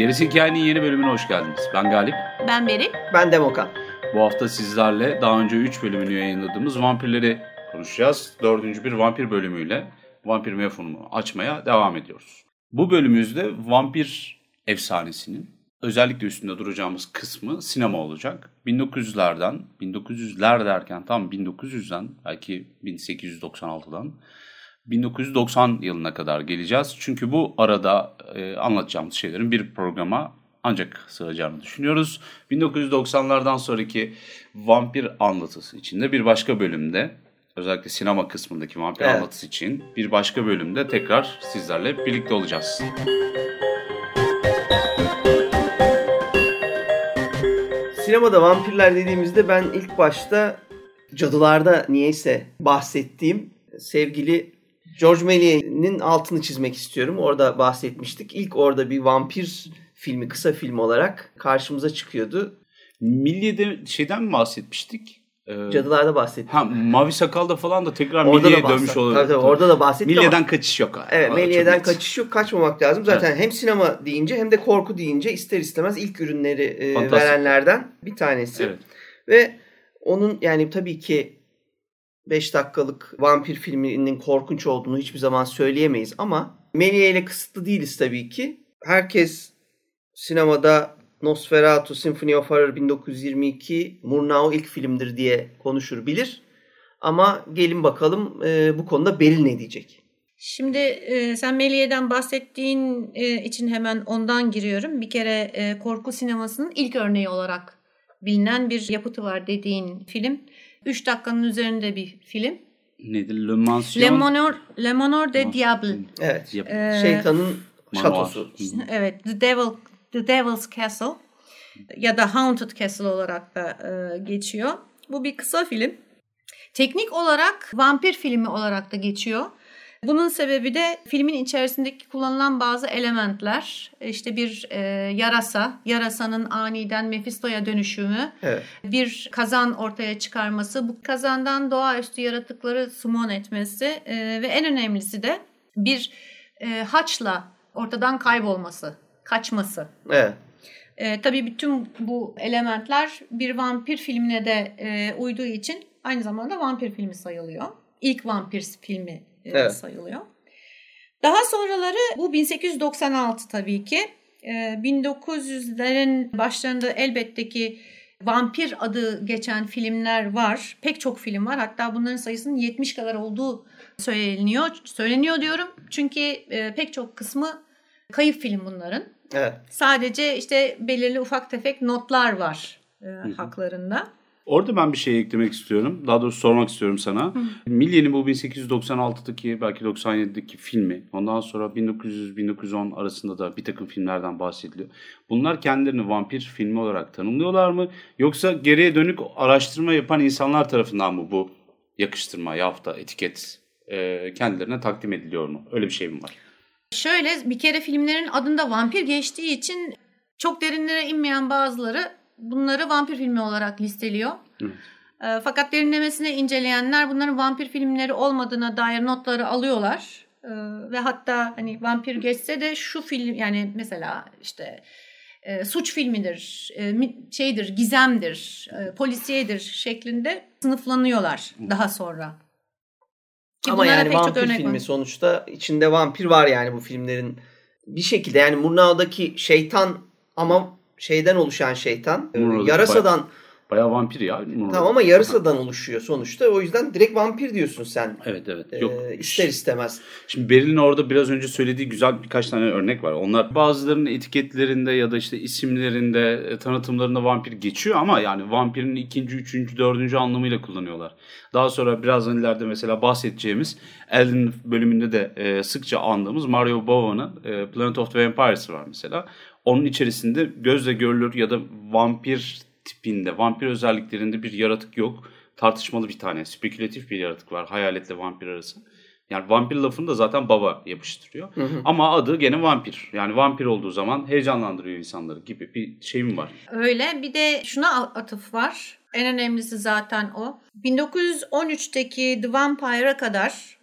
Gerisi Hikayenin yeni bölümüne hoş geldiniz. Ben Galip. Ben Beril. Ben Demokan. Bu hafta sizlerle daha önce 3 bölümünü yayınladığımız vampirleri konuşacağız. Dördüncü bir vampir bölümüyle vampir mefhumunu açmaya devam ediyoruz. Bu bölümümüzde vampir efsanesinin özellikle üstünde duracağımız kısmı sinema olacak. 1900'lerden, 1900'ler derken tam 1900'den belki 1896'dan 1990 yılına kadar geleceğiz. Çünkü bu arada e, anlatacağımız şeylerin bir programa ancak sığacağını düşünüyoruz. 1990'lardan sonraki vampir anlatısı içinde bir başka bölümde özellikle sinema kısmındaki vampir evet. anlatısı için bir başka bölümde tekrar sizlerle birlikte olacağız. Sinemada vampirler dediğimizde ben ilk başta cadılarda niyeyse bahsettiğim sevgili George Méliès'nin altını çizmek istiyorum. Orada bahsetmiştik. İlk orada bir vampir filmi, kısa film olarak karşımıza çıkıyordu. Milliye'de şeyden mi bahsetmiştik? Ee, Cadılarda bahsettik. Ha, Mavi Sakal'da falan da tekrar orada Milliye'ye dönmüş olabilir. Tabii, tabii orada da bahsettik Milliye'den kaçış yok. Evet Milliye'den kaçış yok. Kaçmamak lazım. Zaten evet. hem sinema deyince hem de korku deyince ister istemez ilk ürünleri e, verenlerden bir tanesi. Evet. Ve onun yani tabii ki 5 dakikalık vampir filminin korkunç olduğunu hiçbir zaman söyleyemeyiz ama Melia ile kısıtlı değiliz tabii ki. Herkes sinemada Nosferatu, Symphony of Horror 1922, Murnau ilk filmdir diye konuşur bilir. Ama gelin bakalım e, bu konuda Beril ne diyecek? Şimdi e, sen Meliye'den bahsettiğin e, için hemen ondan giriyorum. Bir kere e, korku sinemasının ilk örneği olarak bilinen bir yapıtı var dediğin film. 3 dakikanın üzerinde bir film. Nedir? Le Mansion? Le Monor, Le Monor de Diable. Evet. Ee, şeytanın şatosu. Evet. The Devil The Devil's Castle ya da Haunted Castle olarak da e, geçiyor. Bu bir kısa film. Teknik olarak vampir filmi olarak da geçiyor. Bunun sebebi de filmin içerisindeki kullanılan bazı elementler. İşte bir e, yarasa, yarasanın aniden Mephisto'ya dönüşümü, evet. bir kazan ortaya çıkarması, bu kazandan doğaüstü yaratıkları sumon etmesi e, ve en önemlisi de bir e, haçla ortadan kaybolması, kaçması. Evet. E, tabii bütün bu elementler bir vampir filmine de e, uyduğu için aynı zamanda vampir filmi sayılıyor. İlk vampir filmi e, evet. sayılıyor. Daha sonraları bu 1896 tabii ki. 1900'lerin e, başlarında elbette ki vampir adı geçen filmler var. Pek çok film var. Hatta bunların sayısının 70 kadar olduğu söyleniyor. Söyleniyor diyorum. Çünkü e, pek çok kısmı kayıp film bunların. Evet. Sadece işte belirli ufak tefek notlar var e, haklarında. Orada ben bir şey eklemek istiyorum. Daha doğrusu sormak istiyorum sana. Millie'nin bu 1896'daki belki 97'deki filmi. Ondan sonra 1900-1910 arasında da bir takım filmlerden bahsediliyor. Bunlar kendilerini vampir filmi olarak tanımlıyorlar mı? Yoksa geriye dönük araştırma yapan insanlar tarafından mı bu yakıştırma, yafta, etiket e, kendilerine takdim ediliyor mu? Öyle bir şey mi var? Şöyle bir kere filmlerin adında vampir geçtiği için çok derinlere inmeyen bazıları bunları vampir filmi olarak listeliyor. Evet. Fakat derinlemesine inceleyenler bunların vampir filmleri olmadığına dair notları alıyorlar. Ve hatta hani vampir geçse de şu film yani mesela işte e, suç filmidir, e, şeydir, gizemdir, e, polisiyedir şeklinde sınıflanıyorlar daha sonra. Ki Ama yani vampir filmi var. sonuçta içinde vampir var yani bu filmlerin bir şekilde yani Murnau'daki şeytan ama şeyden oluşan şeytan. Murnau'daki yarasadan Bayağı vampir ya. Murnau. Tamam ama yarısadan oluşuyor sonuçta. O yüzden direkt vampir diyorsun sen. Evet evet. Ee, Yok. ister istemez. Şimdi Beril'in orada biraz önce söylediği güzel birkaç tane örnek var. Onlar bazılarının etiketlerinde ya da işte isimlerinde, e, tanıtımlarında vampir geçiyor ama yani vampirin ikinci, üçüncü, dördüncü anlamıyla kullanıyorlar. Daha sonra birazdan ileride mesela bahsedeceğimiz Elden bölümünde de e, sıkça andığımız Mario Bava'nın e, Planet of the Vampires var mesela. Onun içerisinde gözle görülür ya da vampir tipinde, vampir özelliklerinde bir yaratık yok. Tartışmalı bir tane, spekülatif bir yaratık var hayaletle vampir arası. Yani vampir lafını da zaten baba yapıştırıyor. Hı hı. Ama adı gene vampir. Yani vampir olduğu zaman heyecanlandırıyor insanları gibi bir şeyim var. Öyle. Bir de şuna atıf var. En önemlisi zaten o. 1913'teki The Vampire'a kadar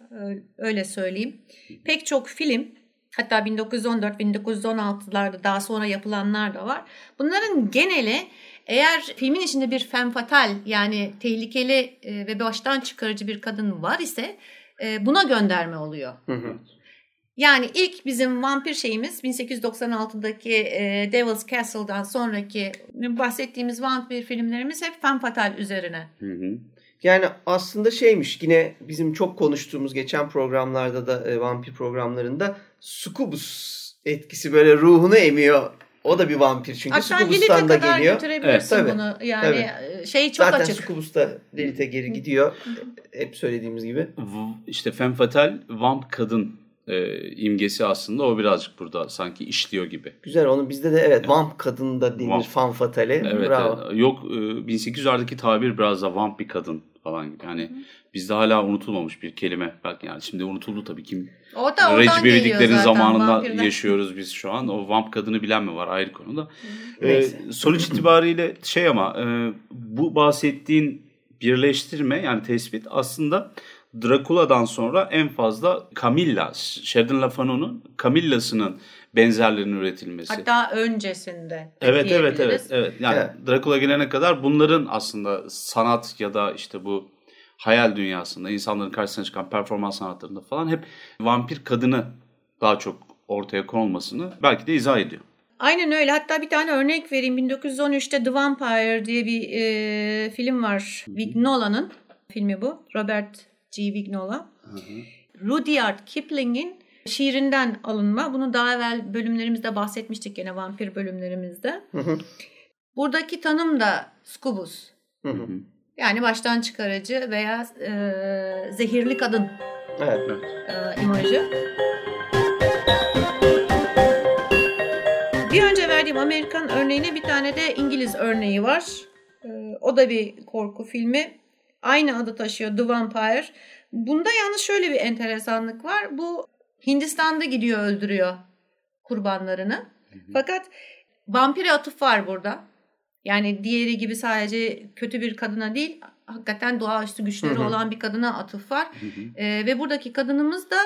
öyle söyleyeyim. Pek çok film hatta 1914-1916'larda daha sonra yapılanlar da var. Bunların geneli eğer filmin içinde bir femme fatale yani tehlikeli ve baştan çıkarıcı bir kadın var ise e, buna gönderme oluyor. Hı hı. Yani ilk bizim vampir şeyimiz 1896'daki e, Devil's Castle'dan sonraki bahsettiğimiz vampir filmlerimiz hep femme fatale üzerine. Hı hı. Yani aslında şeymiş yine bizim çok konuştuğumuz geçen programlarda da e, vampir programlarında sukubus etkisi böyle ruhunu emiyor o da bir vampir çünkü Hatta Sucubus'tan da geliyor. götürebilirsin evet, bunu. Yani tabii. E, şey çok Zaten açık. Zaten Sucubus da Lilith'e geri gidiyor. Hep söylediğimiz gibi. İşte Femme Fatale vamp kadın e, imgesi aslında o birazcık burada sanki işliyor gibi. Güzel onu bizde de evet, vamp kadın da denir femme fatale. Evet, Bravo. Evet. Yok e, 1800'lerdeki tabir biraz da vamp bir kadın falan gibi. Yani bizde hala unutulmamış bir kelime. Belki yani şimdi unutuldu tabii kim. O da Recep İvedik'lerin zamanında vampirden. yaşıyoruz biz şu an. O vamp kadını bilen mi var ayrı konuda. Ee, sonuç itibariyle şey ama e, bu bahsettiğin birleştirme yani tespit aslında Dracula'dan sonra en fazla Camilla, Sheridan LaFanu'nun Camilla'sının benzerlerinin üretilmesi. Hatta öncesinde. Evet evet evet evet. Yani evet. Dracula gelene kadar bunların aslında sanat ya da işte bu hayal dünyasında insanların karşısına çıkan performans sanatlarında falan hep vampir kadını daha çok ortaya konulmasını belki de izah ediyor. Aynen öyle. Hatta bir tane örnek vereyim. 1913'te The Vampire diye bir e, film var. Vignola'nın filmi bu. Robert G. Vignola. Rudyard Kipling'in şiirinden alınma. Bunu daha evvel bölümlerimizde bahsetmiştik gene vampir bölümlerimizde. Hı hı. Buradaki tanım da skubus. Hı hı. Yani baştan çıkarıcı veya e, zehirli kadın evet. e, imajı. Bir önce verdiğim Amerikan örneğine bir tane de İngiliz örneği var. E, o da bir korku filmi. Aynı adı taşıyor The Vampire. Bunda yalnız şöyle bir enteresanlık var. Bu Hindistan'da gidiyor öldürüyor kurbanlarını. Hı hı. Fakat vampire atıf var burada. Yani diğeri gibi sadece kötü bir kadına değil, hakikaten doğaüstü güçleri hı hı. olan bir kadına atıf var. Hı hı. Ee, ve buradaki kadınımız da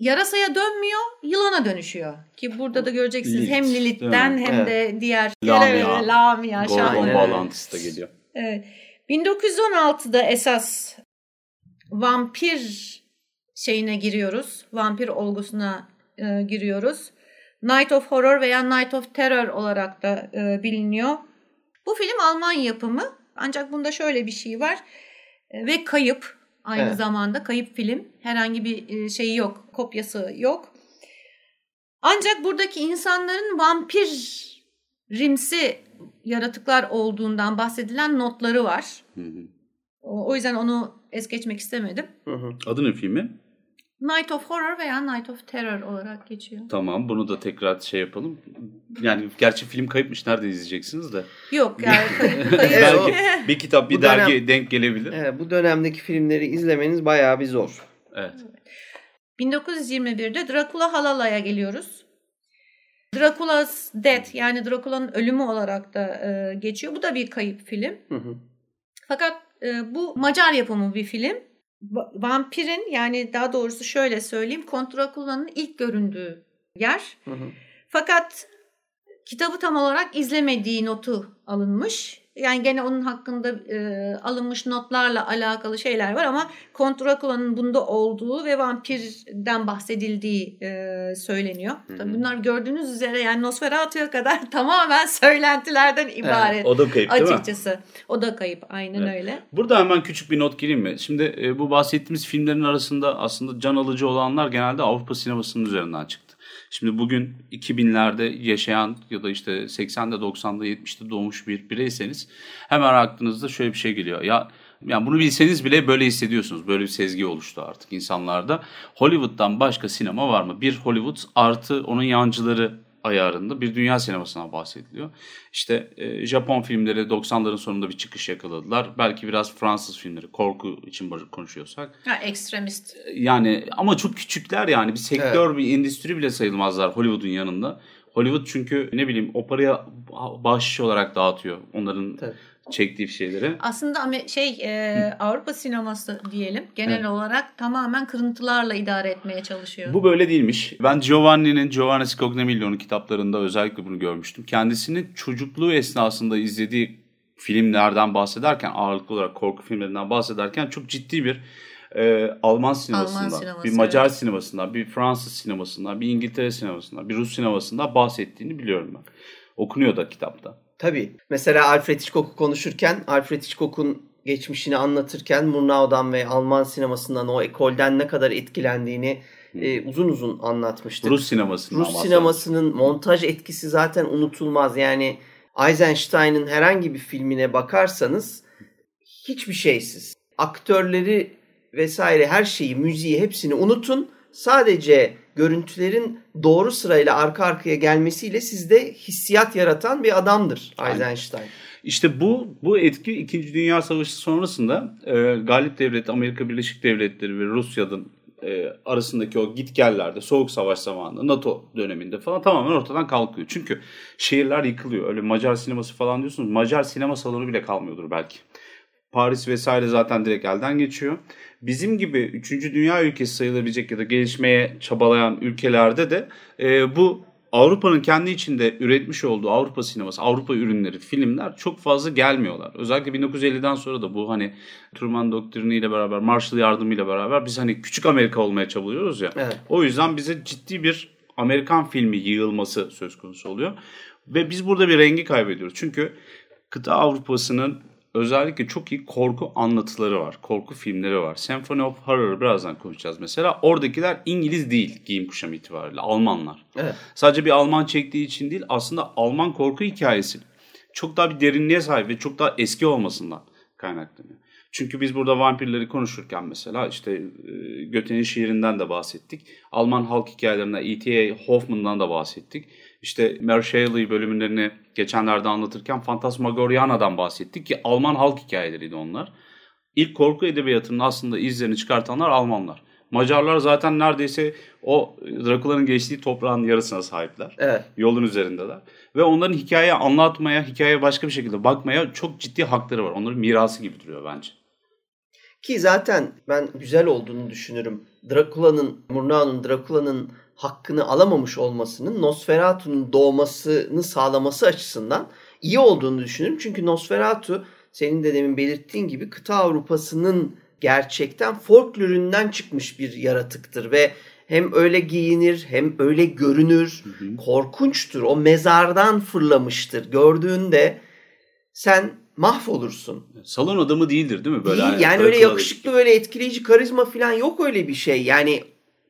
yarasaya dönmüyor, yılana dönüşüyor. Ki burada da göreceksiniz Lilith, hem Lilith'ten hem evet. de diğer Lamia, Lamia Gorgon bağlantısı da geliyor. Evet. 1916'da esas vampir şeyine giriyoruz. Vampir olgusuna e, giriyoruz. Night of Horror veya Night of Terror olarak da e, biliniyor. Bu film Alman yapımı ancak bunda şöyle bir şey var e, ve kayıp aynı evet. zamanda kayıp film. Herhangi bir e, şeyi yok, kopyası yok. Ancak buradaki insanların vampir rimsi yaratıklar olduğundan bahsedilen notları var. Hı hı. O, o yüzden onu es geçmek istemedim. Hı hı. Adı ne filmin? Night of Horror veya Night of Terror olarak geçiyor. Tamam bunu da tekrar şey yapalım. Yani gerçi film kayıpmış nerede izleyeceksiniz de. Yok yani kayıp. Belki bir kitap bir bu dergi dönem, denk gelebilir. Evet, bu dönemdeki filmleri izlemeniz bayağı bir zor. Evet. 1921'de Dracula Halala'ya geliyoruz. Dracula's Death yani Dracula'nın ölümü olarak da e, geçiyor. Bu da bir kayıp film. Hı hı. Fakat e, bu Macar yapımı bir film vampirin yani daha doğrusu şöyle söyleyeyim Kontrakula'nın ilk göründüğü yer. Hı hı. Fakat kitabı tam olarak izlemediği notu alınmış. Yani gene onun hakkında e, alınmış notlarla alakalı şeyler var ama Kontrakula'nın bunda olduğu ve vampirden bahsedildiği e, söyleniyor. Hı hı. bunlar gördüğünüz üzere yani Nosferatu'ya kadar tamamen söylentilerden ibaret. Evet, o da kayıp değil açıkçası. mi? O da kayıp aynen evet. öyle. Burada hemen küçük bir not gireyim mi? Şimdi e, bu bahsettiğimiz filmlerin arasında aslında can alıcı olanlar genelde Avrupa sinemasının üzerinden çıktı. Şimdi bugün 2000'lerde yaşayan ya da işte 80'de 90'da 70'te doğmuş bir bireyseniz hemen aklınızda şöyle bir şey geliyor. Ya yani bunu bilseniz bile böyle hissediyorsunuz. Böyle bir sezgi oluştu artık insanlarda. Hollywood'dan başka sinema var mı? Bir Hollywood artı onun yancıları ayarında bir dünya sinemasından bahsediliyor. İşte e, Japon filmleri 90'ların sonunda bir çıkış yakaladılar. Belki biraz Fransız filmleri korku için konuşuyorsak. Ha, ekstremist. Yani ama çok küçükler yani bir sektör evet. bir endüstri bile sayılmazlar Hollywood'un yanında. Hollywood çünkü ne bileyim o paraya bahşiş olarak dağıtıyor onların Tabii çektiği şeyleri. Aslında şey e, Avrupa sineması diyelim genel evet. olarak tamamen kırıntılarla idare etmeye çalışıyor. Bu böyle değilmiş. Ben Giovanni'nin Giovanni Scognamiglio'nun kitaplarında özellikle bunu görmüştüm. Kendisinin çocukluğu esnasında izlediği filmlerden bahsederken ağırlıklı olarak korku filmlerinden bahsederken çok ciddi bir e, Alman sinemasından, Alman sineması, bir Macar evet. sinemasından, bir Fransız sinemasından, bir İngiltere sinemasından, bir Rus sinemasından bahsettiğini biliyorum ben. Okunuyor da kitapta. Tabii. Mesela Alfred Hitchcock'u konuşurken Alfred Hitchcock'un geçmişini anlatırken Murnau'dan ve Alman sinemasından o ekolden ne kadar etkilendiğini e, uzun uzun anlatmıştık. Rus sinemasının Rus sinemasının montaj etkisi zaten unutulmaz. Yani Eisenstein'ın herhangi bir filmine bakarsanız hiçbir şeysiz. Aktörleri vesaire her şeyi, müziği hepsini unutun. Sadece görüntülerin doğru sırayla arka arkaya gelmesiyle sizde hissiyat yaratan bir adamdır Eisenstein. İşte bu bu etki 2. Dünya Savaşı sonrasında e, Galip Devleti, Amerika Birleşik Devletleri ve Rusya'nın e, arasındaki o gitgellerde, Soğuk Savaş zamanında, NATO döneminde falan tamamen ortadan kalkıyor. Çünkü şehirler yıkılıyor. Öyle Macar sineması falan diyorsunuz. Macar sinema salonu bile kalmıyordur belki. Paris vesaire zaten direkt elden geçiyor bizim gibi 3. dünya ülkesi sayılabilecek ya da gelişmeye çabalayan ülkelerde de e, bu Avrupa'nın kendi içinde üretmiş olduğu Avrupa sineması, Avrupa ürünleri, filmler çok fazla gelmiyorlar. Özellikle 1950'den sonra da bu hani Truman doktrini ile beraber, Marshall yardımıyla beraber biz hani küçük Amerika olmaya çabalıyoruz ya. Evet. O yüzden bize ciddi bir Amerikan filmi yığılması söz konusu oluyor. Ve biz burada bir rengi kaybediyoruz. Çünkü kıta Avrupa'sının özellikle çok iyi korku anlatıları var. Korku filmleri var. Symphony of Horror'ı birazdan konuşacağız mesela. Oradakiler İngiliz değil giyim kuşamı itibariyle. Almanlar. Evet. Sadece bir Alman çektiği için değil aslında Alman korku hikayesi çok daha bir derinliğe sahip ve çok daha eski olmasından kaynaklanıyor. Çünkü biz burada vampirleri konuşurken mesela işte e, Göte'nin şiirinden de bahsettik. Alman halk hikayelerinden E.T.A. Hoffman'dan da bahsettik. İşte Mary Shelley bölümlerini geçenlerde anlatırken Fantasmagoriana'dan bahsettik ki Alman halk hikayeleriydi onlar. İlk korku edebiyatının aslında izlerini çıkartanlar Almanlar. Macarlar zaten neredeyse o Drakula'nın geçtiği toprağın yarısına sahipler. Evet. Yolun üzerindeler. Ve onların hikaye anlatmaya, hikayeye başka bir şekilde bakmaya çok ciddi hakları var. Onların mirası gibi duruyor bence. Ki zaten ben güzel olduğunu düşünürüm. Drakula'nın, Murnau'nun Drakula'nın hakkını alamamış olmasının Nosferatu'nun doğmasını sağlaması açısından iyi olduğunu düşünürüm. Çünkü Nosferatu senin de demin belirttiğin gibi kıta Avrupa'sının gerçekten folkloründen çıkmış bir yaratıktır ve hem öyle giyinir hem öyle görünür. Hı hı. Korkunçtur. O mezardan fırlamıştır. Gördüğünde sen mahvolursun. Salon adamı değildir değil mi? Böyle değil, yani öyle yakışıklı böyle etkileyici karizma falan yok öyle bir şey. Yani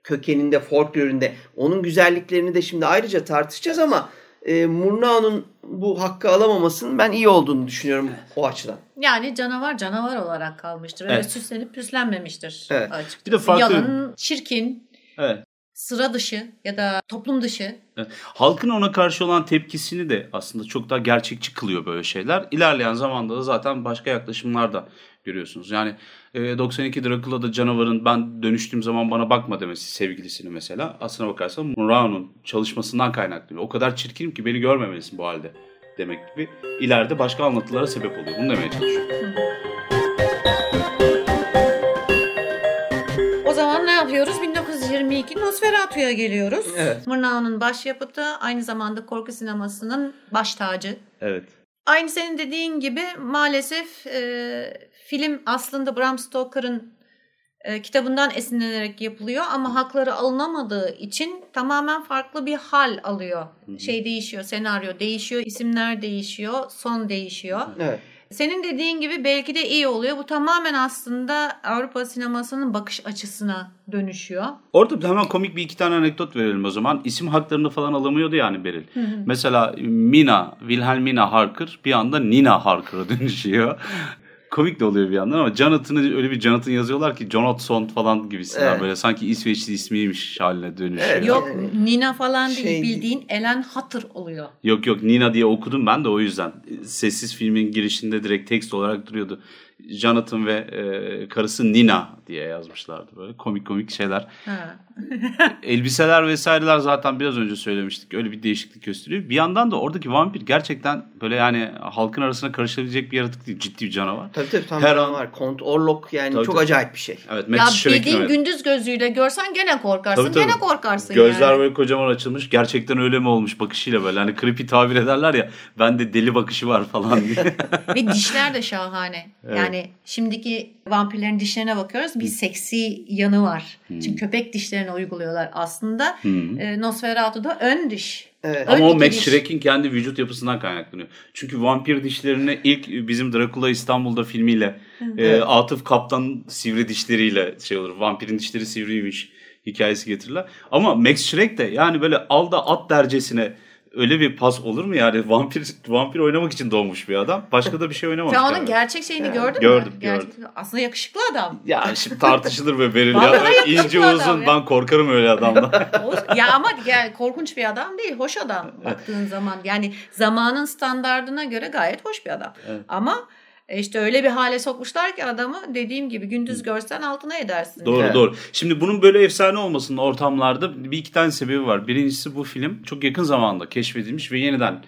kökeninde, folkloründe. Onun güzelliklerini de şimdi ayrıca tartışacağız ama e, Murnao'nun bu hakkı alamamasının ben iyi olduğunu düşünüyorum o açıdan. Yani canavar canavar olarak kalmıştır. Öyle evet. süslenip püslenmemiştir evet. açıkçası. Bir de farklı... Yalın, çirkin. Evet sıra dışı ya da toplum dışı. Evet. Halkın ona karşı olan tepkisini de aslında çok daha gerçekçi kılıyor böyle şeyler. İlerleyen zamanda da zaten başka yaklaşımlar da görüyorsunuz. Yani 92 e, Dracula'da canavarın ben dönüştüğüm zaman bana bakma demesi sevgilisini mesela. Aslına bakarsan Murao'nun çalışmasından kaynaklanıyor. O kadar çirkinim ki beni görmemelisin bu halde demek gibi. İleride başka anlatılara sebep oluyor. Bunu demeye çalışıyorum. O zaman ne yapıyoruz? 1922 Nosferatu'ya geliyoruz. Evet. Murnau'nun başyapıtı aynı zamanda korku sinemasının baş tacı. Evet. Aynı senin dediğin gibi maalesef e, film aslında Bram Stoker'ın e, kitabından esinlenerek yapılıyor ama hakları alınamadığı için tamamen farklı bir hal alıyor. Şey değişiyor, senaryo değişiyor, isimler değişiyor, son değişiyor. Evet. Senin dediğin gibi belki de iyi oluyor. Bu tamamen aslında Avrupa sinemasının bakış açısına dönüşüyor. Orada hemen komik bir iki tane anekdot verelim o zaman. İsim haklarını falan alamıyordu yani Beril. Hı hı. Mesela Mina, Wilhelmina Harker bir anda Nina Harker'a dönüşüyor. Komik de oluyor bir yandan ama Jonathan'ı öyle bir Jonathan yazıyorlar ki Jonathan falan gibisinden evet. böyle sanki İsveçli ismiymiş haline dönüşüyor. Evet, yok Nina falan şey, değil bildiğin Ellen Hutter oluyor. Yok yok Nina diye okudum ben de o yüzden. Sessiz filmin girişinde direkt tekst olarak duruyordu. Jonathan ve e, karısı Nina diye yazmışlardı böyle komik komik şeyler. Elbiseler vesaireler zaten biraz önce söylemiştik. Öyle bir değişiklik gösteriyor. Bir yandan da oradaki vampir gerçekten böyle yani halkın arasına karışabilecek bir yaratık değil. Ciddi bir canavar. Tabii tabii tam Her an... var. Kont Orlok yani tabii, çok tabii. acayip bir şey. Evet, ya bildiğin gündüz gözüyle görsen gene korkarsın. Tabii, tabii. Gene korkarsın Gözler yani. böyle kocaman açılmış. Gerçekten öyle mi olmuş bakışıyla böyle. Hani creepy tabir ederler ya. Ben de deli bakışı var falan diye. Ve dişler de şahane. Evet. Yani şimdiki vampirlerin dişlerine bakıyoruz. Bir seksi yanı var. Hmm. Çünkü köpek dişlerini uyguluyorlar aslında. Hmm. E, Nosferatu'da ön diş. Evet. Ama o Max Schreck'in kendi vücut yapısından kaynaklanıyor. Çünkü vampir dişlerini ilk bizim Dracula İstanbul'da filmiyle evet. e, Atıf Kaptan sivri dişleriyle şey olur. Vampirin dişleri sivriymiş hikayesi getirirler. Ama Max Schreck de yani böyle alda at dercesine öyle bir pas olur mu yani? Vampir vampir oynamak için doğmuş bir adam. Başka da bir şey oynamamış. Sen onun gerçek şeyini yani. gördün mü? Gördüm, gördüm. Aslında yakışıklı adam. Ya şimdi tartışılır be Beril ya. İnce uzun ya. ben korkarım öyle adamdan. ya ama yani korkunç bir adam değil. Hoş adam baktığın zaman. Yani zamanın standardına göre gayet hoş bir adam. Evet. Ama işte öyle bir hale sokmuşlar ki adamı dediğim gibi gündüz görsen altına edersin. Doğru evet. doğru. Şimdi bunun böyle efsane olmasının ortamlarda bir iki tane sebebi var. Birincisi bu film çok yakın zamanda keşfedilmiş ve yeniden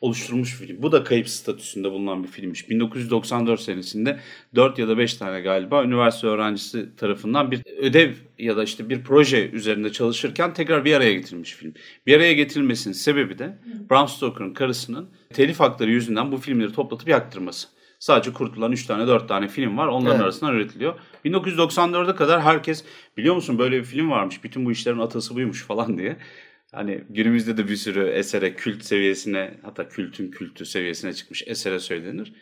oluşturulmuş bir film. Bu da kayıp statüsünde bulunan bir filmmiş. 1994 senesinde 4 ya da 5 tane galiba üniversite öğrencisi tarafından bir ödev ya da işte bir proje üzerinde çalışırken tekrar bir araya getirilmiş film. Bir araya getirilmesinin sebebi de Bram Stoker'ın karısının telif hakları yüzünden bu filmleri toplatıp yaktırması. Sadece kurtulan 3 tane 4 tane film var. Onların evet. arasından üretiliyor. 1994'e kadar herkes biliyor musun böyle bir film varmış. Bütün bu işlerin atası buymuş falan diye. Hani günümüzde de bir sürü esere kült seviyesine hatta kültün kültü seviyesine çıkmış esere söylenir.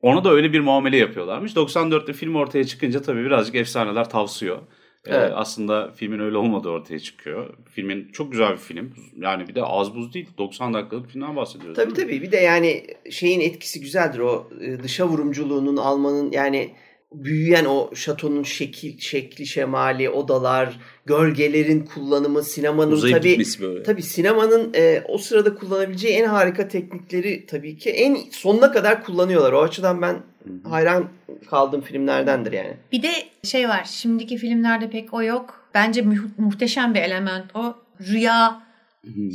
Ona da öyle bir muamele yapıyorlarmış. 94'te film ortaya çıkınca tabii birazcık efsaneler tavsıyor. Ee, evet. Ee, aslında filmin öyle olmadığı ortaya çıkıyor. Filmin çok güzel bir film. Yani bir de az buz değil. 90 dakikalık filmden bahsediyoruz. Tabii tabii. Bir de yani şeyin etkisi güzeldir. O e, dışa vurumculuğunun almanın yani büyüyen o şatonun şekil, şekli, şemali, odalar, gölgelerin kullanımı, sinemanın Uzayıp tabii böyle. tabii sinemanın e, o sırada kullanabileceği en harika teknikleri tabii ki en sonuna kadar kullanıyorlar. O açıdan ben. Hayran kaldığım filmlerdendir yani. Bir de şey var. Şimdiki filmlerde pek o yok. Bence mu- muhteşem bir element o. Rüya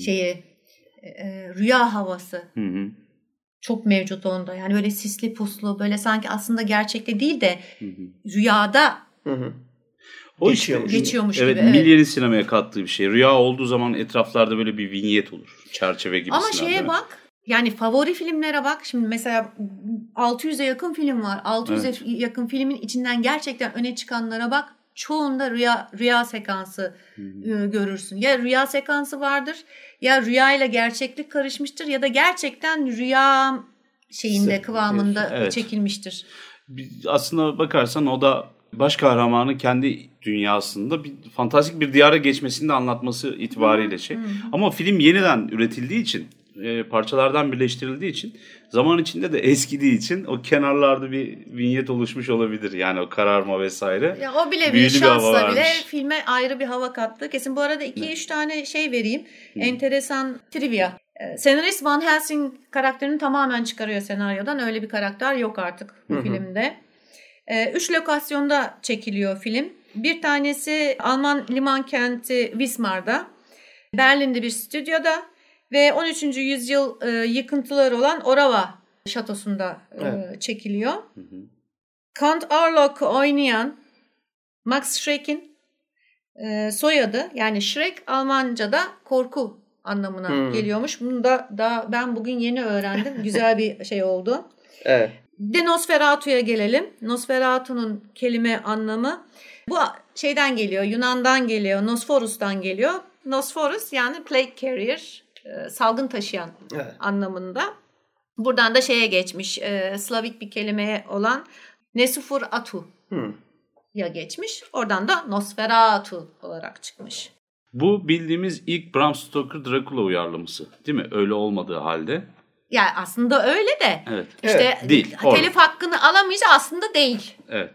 şeyi e, e rüya havası. Hı-hı çok mevcut onda. Yani böyle sisli puslu böyle sanki aslında gerçekte değil de hı hı. rüyada hı hı. O geçiyormuş, geçiyormuş evet, gibi. Evet, Millier'in sinemaya kattığı bir şey. Rüya olduğu zaman etraflarda böyle bir vinyet olur. Çerçeve gibi. Ama şeye bak. Yani favori filmlere bak. Şimdi mesela 600'e yakın film var. 600'e evet. yakın filmin içinden gerçekten öne çıkanlara bak. Çoğunda rüya rüya sekansı Hı-hı. görürsün. Ya rüya sekansı vardır ya rüya ile gerçeklik karışmıştır ya da gerçekten rüya şeyinde kıvamında evet. çekilmiştir. Aslında bakarsan o da baş kahramanı kendi dünyasında bir fantastik bir diyara geçmesini de anlatması itibariyle şey. Hı. Ama film yeniden üretildiği için e, parçalardan birleştirildiği için zaman içinde de eskidiği için o kenarlarda bir vinyet oluşmuş olabilir. Yani o kararma vesaire. Ya o bile bir şansla bir bile filme ayrı bir hava kattı. Kesin bu arada iki üç tane şey vereyim. Hı. Enteresan trivia. E, senarist Van Helsing karakterini tamamen çıkarıyor senaryodan. Öyle bir karakter yok artık bu Hı-hı. filmde. E, üç lokasyonda çekiliyor film. Bir tanesi Alman liman kenti Wismar'da. Berlin'de bir stüdyoda ve 13. yüzyıl e, yıkıntıları olan Orava şatosunda e, evet. çekiliyor. Hı hı. Count Arlock oynayan Max Schreck'in e, soyadı yani Schreck Almanca'da korku anlamına hmm. geliyormuş. Bunu da daha ben bugün yeni öğrendim. Güzel bir şey oldu. Evet. De Nosferatu'ya gelelim. Nosferatu'nun kelime anlamı bu şeyden geliyor. Yunan'dan geliyor. Nosforus'tan geliyor. Nosforus yani plague carrier salgın taşıyan evet. anlamında. Buradan da şeye geçmiş e, Slavik bir kelimeye olan Nesufur Atu hmm. ya geçmiş. Oradan da Nosferatu olarak çıkmış. Bu bildiğimiz ilk Bram Stoker Dracula uyarlaması değil mi? Öyle olmadığı halde. Yani aslında öyle de. Evet. İşte evet. değil. Telif hakkını alamayınca aslında değil. Evet.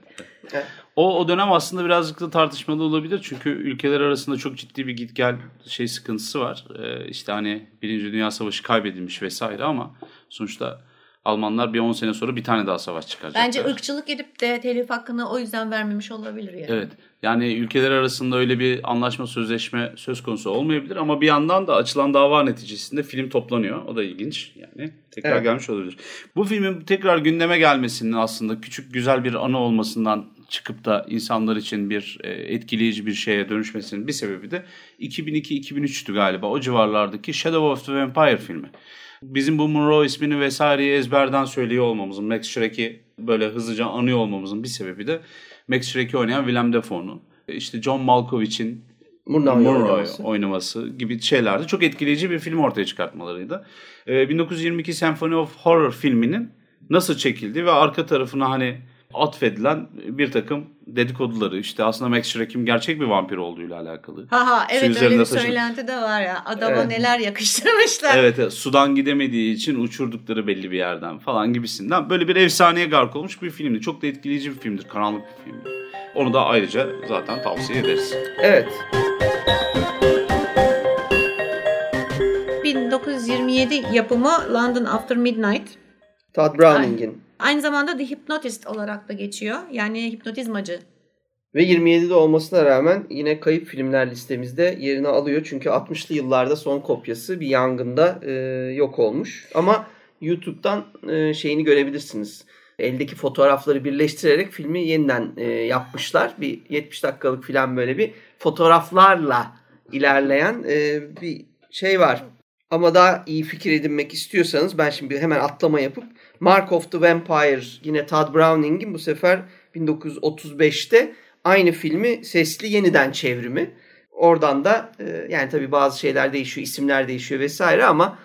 O, o dönem aslında birazcık da tartışmalı olabilir. Çünkü ülkeler arasında çok ciddi bir git gel şey sıkıntısı var. Ee, işte hani Birinci Dünya Savaşı kaybedilmiş vesaire ama sonuçta Almanlar bir 10 sene sonra bir tane daha savaş çıkaracaklar. Bence ırkçılık edip de telif hakkını o yüzden vermemiş olabilir yani. Evet. Yani ülkeler arasında öyle bir anlaşma, sözleşme söz konusu olmayabilir ama bir yandan da açılan dava neticesinde film toplanıyor. O da ilginç. Yani tekrar evet. gelmiş olabilir. Bu filmin tekrar gündeme gelmesinin aslında küçük güzel bir anı olmasından çıkıp da insanlar için bir e, etkileyici bir şeye dönüşmesinin bir sebebi de 2002-2003'tü galiba o civarlardaki Shadow of the Vampire filmi. Bizim bu Monroe ismini vesaireyi ezberden söylüyor olmamızın, Max Schreck'i böyle hızlıca anıyor olmamızın bir sebebi de Max Schreck'i oynayan Willem Dafoe'nun. İşte John Malkovich'in Monroe oynaması. oynaması gibi şeylerdi. Çok etkileyici bir film ortaya çıkartmalarıydı. Ee, 1922 Symphony of Horror filminin nasıl çekildi ve arka tarafına hani atfedilen bir takım dedikoduları işte aslında Max Schreck'in gerçek bir vampir olduğuyla alakalı. Ha ha evet öyle bir taşın... söylenti de var ya adama evet. neler yakıştırmışlar. Evet, evet sudan gidemediği için uçurdukları belli bir yerden falan gibisinden böyle bir efsaneye gark olmuş bir filmdi. Çok da etkileyici bir filmdir karanlık bir filmdir. Onu da ayrıca zaten tavsiye ederiz. Evet. 1927 yapımı London After Midnight. Todd Browning'in Aynı zamanda The Hypnotist olarak da geçiyor. Yani hipnotizmacı. Ve 27'de olmasına rağmen yine kayıp filmler listemizde yerini alıyor. Çünkü 60'lı yıllarda son kopyası bir yangında e, yok olmuş. Ama YouTube'dan e, şeyini görebilirsiniz. Eldeki fotoğrafları birleştirerek filmi yeniden e, yapmışlar. Bir 70 dakikalık filan böyle bir fotoğraflarla ilerleyen e, bir şey var. Ama daha iyi fikir edinmek istiyorsanız ben şimdi hemen atlama yapıp Mark of the Vampire yine Todd Browning'in bu sefer 1935'te aynı filmi sesli yeniden çevrimi. Oradan da e, yani tabii bazı şeyler değişiyor, isimler değişiyor vesaire ama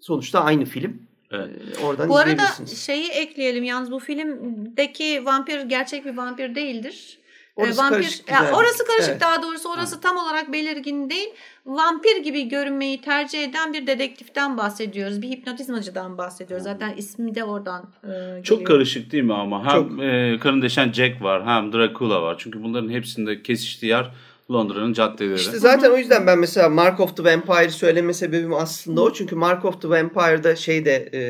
sonuçta aynı film. Evet. E, oradan bu arada şeyi ekleyelim yalnız bu filmdeki vampir gerçek bir vampir değildir. Orası vampir, karışık. Yani orası karışık evet. daha doğrusu orası tam olarak belirgin değil. Vampir gibi görünmeyi tercih eden bir dedektiften bahsediyoruz. Bir hipnotizmacıdan bahsediyoruz. Zaten ismi de oradan e, geliyor. Çok karışık değil mi ama? Hem Çok. e, karın deşen Jack var hem Dracula var. Çünkü bunların hepsinde kesiştiği yer Londra'nın caddeleri. İşte zaten o yüzden ben mesela Mark of the Vampire söyleme sebebim aslında o. Çünkü Mark of the Vampire'da şeyde e,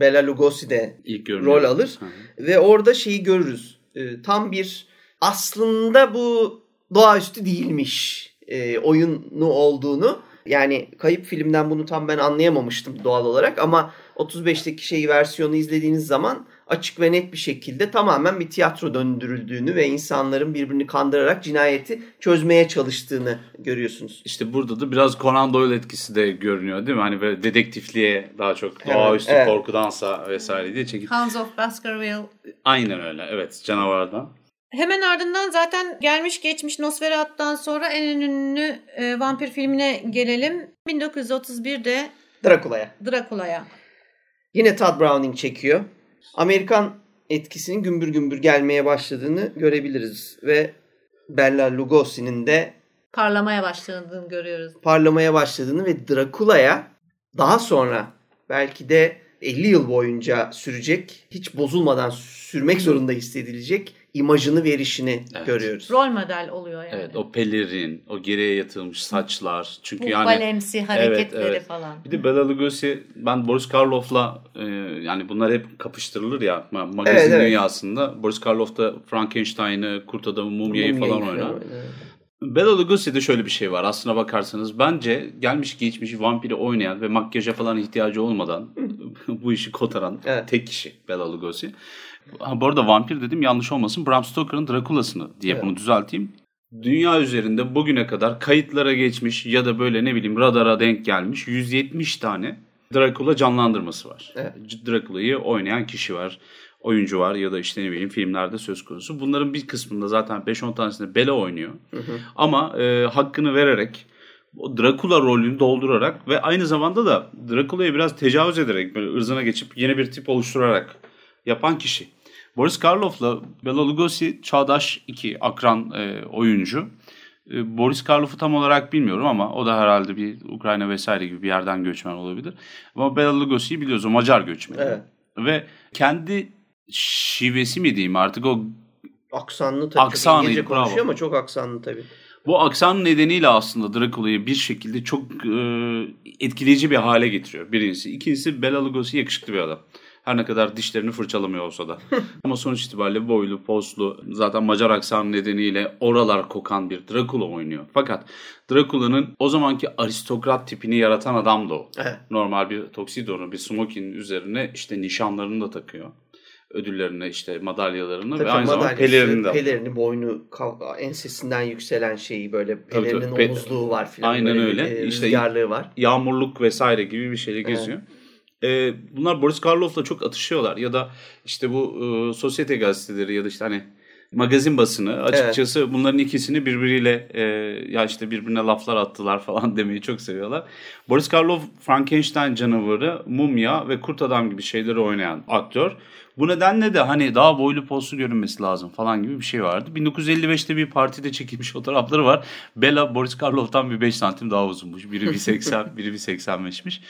Bela Lugosi de İlk rol alır. Hı. Ve orada şeyi görürüz. E, tam bir aslında bu doğaüstü değilmiş e, oyunu olduğunu. Yani kayıp filmden bunu tam ben anlayamamıştım doğal olarak ama 35'teki şeyi versiyonu izlediğiniz zaman açık ve net bir şekilde tamamen bir tiyatro döndürüldüğünü ve insanların birbirini kandırarak cinayeti çözmeye çalıştığını görüyorsunuz. İşte burada da biraz Conan Doyle etkisi de görünüyor değil mi? Hani böyle dedektifliğe daha çok doğaüstü evet, evet. korkudansa vesaire diye çekil. Hounds of Baskerville. Aynen öyle evet canavardan. Hemen ardından zaten gelmiş geçmiş Nosferatu'dan sonra en ünlü e, vampir filmine gelelim. 1931'de Drakula'ya. Drakula'ya. Yine Todd Browning çekiyor. Amerikan etkisinin gümbür gümbür gelmeye başladığını görebiliriz ve Bella Lugosi'nin de parlamaya başladığını görüyoruz. Parlamaya başladığını ve Drakula'ya daha sonra belki de 50 yıl boyunca sürecek, hiç bozulmadan sürmek zorunda hissedilecek imajını verişini evet. görüyoruz. Rol model oluyor yani. Evet o pelerin, o geriye yatılmış saçlar. Çünkü Bu yani balemsi hareketleri evet, evet. falan. Bir de Bela Lugosi ben Boris Karloff'la e, yani bunlar hep kapıştırılır ya magazin evet, evet. dünyasında. Boris Karloff da Frankenstein'ı, Kurt Adamı, Mumya'yı Mumya falan oynar. Evet. Bela Lugosi'de şöyle bir şey var aslına bakarsanız. Bence gelmiş geçmiş vampiri oynayan ve makyaja falan ihtiyacı olmadan bu işi kotaran evet. tek kişi Bela Lugosi. Ha, bu arada vampir dedim yanlış olmasın. Bram Stoker'ın Drakula'sını diye evet. bunu düzelteyim. Dünya üzerinde bugüne kadar kayıtlara geçmiş ya da böyle ne bileyim radara denk gelmiş 170 tane Drakula canlandırması var. Evet. Drakula'yı oynayan kişi var. Oyuncu var ya da işte ne bileyim filmlerde söz konusu. Bunların bir kısmında zaten 5-10 tanesinde Bela oynuyor. Hı hı. Ama e, hakkını vererek o Drakula rolünü doldurarak ve aynı zamanda da Drakula'yı biraz tecavüz ederek böyle ırzına geçip yeni bir tip oluşturarak yapan kişi. Boris Karloff'la Bela Lugosi çağdaş iki akran e, oyuncu. E, Boris Karloff'u tam olarak bilmiyorum ama o da herhalde bir Ukrayna vesaire gibi bir yerden göçmen olabilir. Ama Bela Lugosi'yi biliyoruz o Macar göçmen. Evet. Ve kendi şivesi mi diyeyim artık o aksanlı tabii aksanı, çok İngilizce konuşuyor bravo. ama çok aksanlı tabii. Bu aksan nedeniyle aslında Dracula'yı bir şekilde çok e, etkileyici bir hale getiriyor birincisi. İkincisi Bela Lugosi yakışıklı bir adam. Her ne kadar dişlerini fırçalamıyor olsa da. Ama sonuç itibariyle boylu, poslu, zaten Macar aksan nedeniyle oralar kokan bir Dracula oynuyor. Fakat Dracula'nın o zamanki aristokrat tipini yaratan adam da o. Evet. Normal bir toksidonu, bir smoking üzerine işte nişanlarını da takıyor ödüllerine işte madalyalarını tabii ve aynı zamanda pelerini de. Pelerini boynu ensesinden yükselen şeyi böyle pelerinin tabii, tabii. omuzluğu var filan. Aynen öyle. Bir, işte rüzgarlığı var. Yağmurluk vesaire gibi bir şeyle geziyor. Evet. Ee, bunlar Boris Karloff'la çok atışıyorlar ya da işte bu e, sosyete gazeteleri ya da işte hani magazin basını açıkçası evet. bunların ikisini birbiriyle e, ya işte birbirine laflar attılar falan demeyi çok seviyorlar. Boris Karloff Frankenstein canavarı, mumya ve kurt adam gibi şeyleri oynayan aktör. Bu nedenle de hani daha boylu poslu görünmesi lazım falan gibi bir şey vardı. 1955'te bir partide çekilmiş fotoğrafları var. Bella Boris Karloff'tan bir 5 santim daha uzunmuş. Biri bir 80, biri bir 85'miş.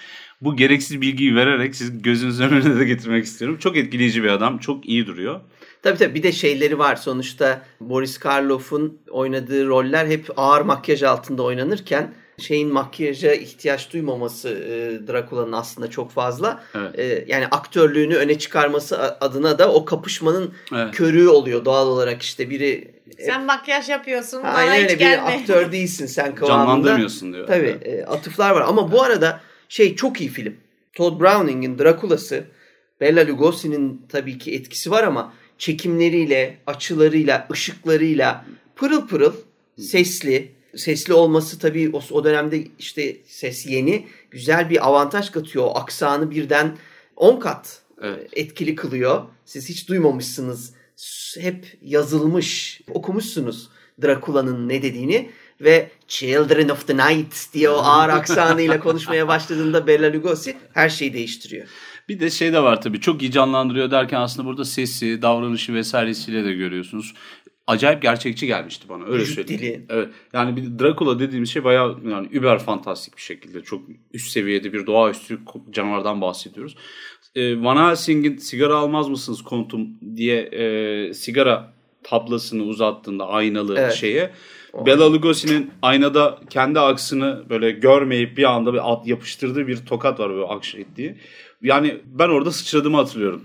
Bu gereksiz bilgiyi vererek siz gözünüzün önüne de getirmek istiyorum. Çok etkileyici bir adam. Çok iyi duruyor. Tabii tabii bir de şeyleri var sonuçta Boris Karloff'un oynadığı roller hep ağır makyaj altında oynanırken şeyin makyaja ihtiyaç duymaması e, Drakula'nın aslında çok fazla. Evet. E, yani aktörlüğünü öne çıkarması adına da o kapışmanın evet. körüğü oluyor doğal olarak işte biri sen makyaj yapıyorsun bana aynen hiç gelme. Bir aktör değilsin sen kıvamında. Canlandırmıyorsun diyor. Tabii evet. e, atıflar var ama bu arada şey çok iyi film. Todd Browning'in Drakula'sı Bela Lugosi'nin tabii ki etkisi var ama çekimleriyle, açılarıyla, ışıklarıyla pırıl pırıl sesli, sesli olması tabii o, o dönemde işte ses yeni. Güzel bir avantaj katıyor. O aksanı birden 10 kat evet. etkili kılıyor. Siz hiç duymamışsınız. Hep yazılmış, okumuşsunuz Drakula'nın ne dediğini ve Children of the Night diye o ağır aksanıyla konuşmaya başladığında Bela Lugosi her şeyi değiştiriyor. Bir de şey de var tabii çok iyi canlandırıyor derken aslında burada sesi, davranışı vesairesiyle de görüyorsunuz acayip gerçekçi gelmişti bana öyle söyleyeyim. Evet. Yani bir Dracula dediğimiz şey bayağı yani über fantastik bir şekilde çok üst seviyede bir doğaüstü canavardan bahsediyoruz. Ee, Van Helsing'in sigara almaz mısınız kontum diye e, sigara tablasını uzattığında aynalı evet. şeye oh. Bela Lugosi'nin aynada kendi aksını böyle görmeyip bir anda bir at yapıştırdığı bir tokat var böyle akş ettiği. Yani ben orada sıçradığımı hatırlıyorum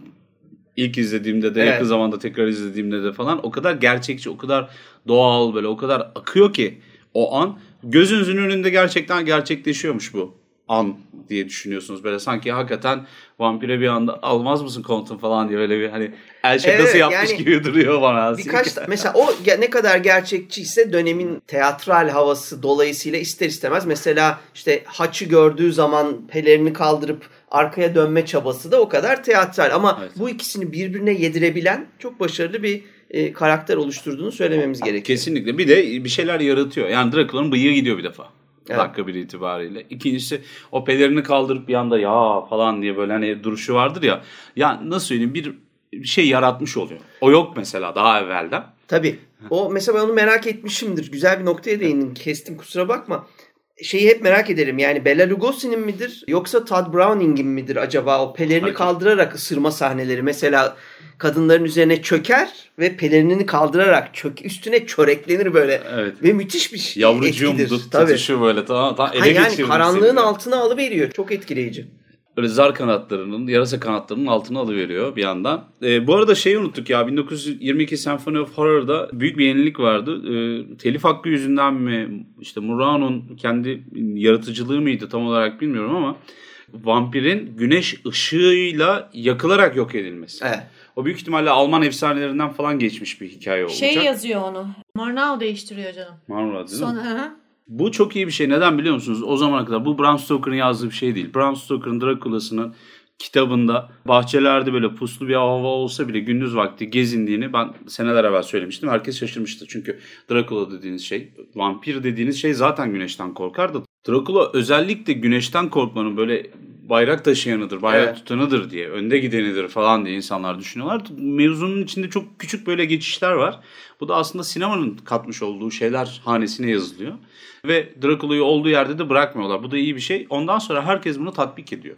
ilk izlediğimde de evet. yakın zamanda tekrar izlediğimde de falan o kadar gerçekçi, o kadar doğal böyle o kadar akıyor ki o an gözünüzün önünde gerçekten gerçekleşiyormuş bu an diye düşünüyorsunuz. Böyle sanki hakikaten vampire bir anda almaz mısın kontun falan diye böyle bir hani el şakası evet, yapmış yani gibi duruyor bana. Birkaç mesela o ne kadar gerçekçi ise dönemin teatral havası dolayısıyla ister istemez mesela işte haçı gördüğü zaman pelerini kaldırıp arkaya dönme çabası da o kadar teatral. Ama evet. bu ikisini birbirine yedirebilen çok başarılı bir e, karakter oluşturduğunu söylememiz gerekiyor. Kesinlikle. Bir de bir şeyler yaratıyor. Yani Dracula'nın bıyığı gidiyor bir defa. Evet. Dakika bir itibariyle. İkincisi o pelerini kaldırıp bir anda ya falan diye böyle hani duruşu vardır ya. Ya nasıl söyleyeyim bir şey yaratmış oluyor. O yok mesela daha evvelden. Tabii. O mesela ben onu merak etmişimdir. Güzel bir noktaya değindin. Kestim kusura bakma şeyi hep merak ederim. Yani Bela Lugosi'nin midir yoksa Todd Browning'in midir acaba o pelerini Hayır. kaldırarak ısırma sahneleri mesela kadınların üzerine çöker ve pelerinini kaldırarak çök üstüne çöreklenir böyle evet. ve müthiş bir şey Yavrucuğum tutuşu böyle tamam, tamam ele ha, yani karanlığın altına alıveriyor. Çok etkileyici böyle zar kanatlarının, yarasa kanatlarının altına alıveriyor bir yandan. E, bu arada şeyi unuttuk ya 1922 Symphony of Horror'da büyük bir yenilik vardı. E, telif hakkı yüzünden mi işte Murano'nun kendi yaratıcılığı mıydı tam olarak bilmiyorum ama vampirin güneş ışığıyla yakılarak yok edilmesi. Evet. O büyük ihtimalle Alman efsanelerinden falan geçmiş bir hikaye olacak. Şey yazıyor onu. Marnau değiştiriyor canım. Marnau değil Sonra, mi? Hı. Bu çok iyi bir şey. Neden biliyor musunuz? O zamana kadar bu Bram Stoker'ın yazdığı bir şey değil. Bram Stoker'ın Dracula'sının kitabında bahçelerde böyle puslu bir hava olsa bile gündüz vakti gezindiğini ben seneler evvel söylemiştim. Herkes şaşırmıştı. Çünkü Dracula dediğiniz şey, vampir dediğiniz şey zaten güneşten korkar da Dracula özellikle güneşten korkmanın böyle bayrak taşıyanıdır, bayrak evet. tutanıdır diye, önde gidenidir falan diye insanlar düşünüyorlar. Mevzunun içinde çok küçük böyle geçişler var. Bu da aslında sinemanın katmış olduğu şeyler hanesine yazılıyor. Ve Dracula'yı olduğu yerde de bırakmıyorlar. Bu da iyi bir şey. Ondan sonra herkes bunu tatbik ediyor.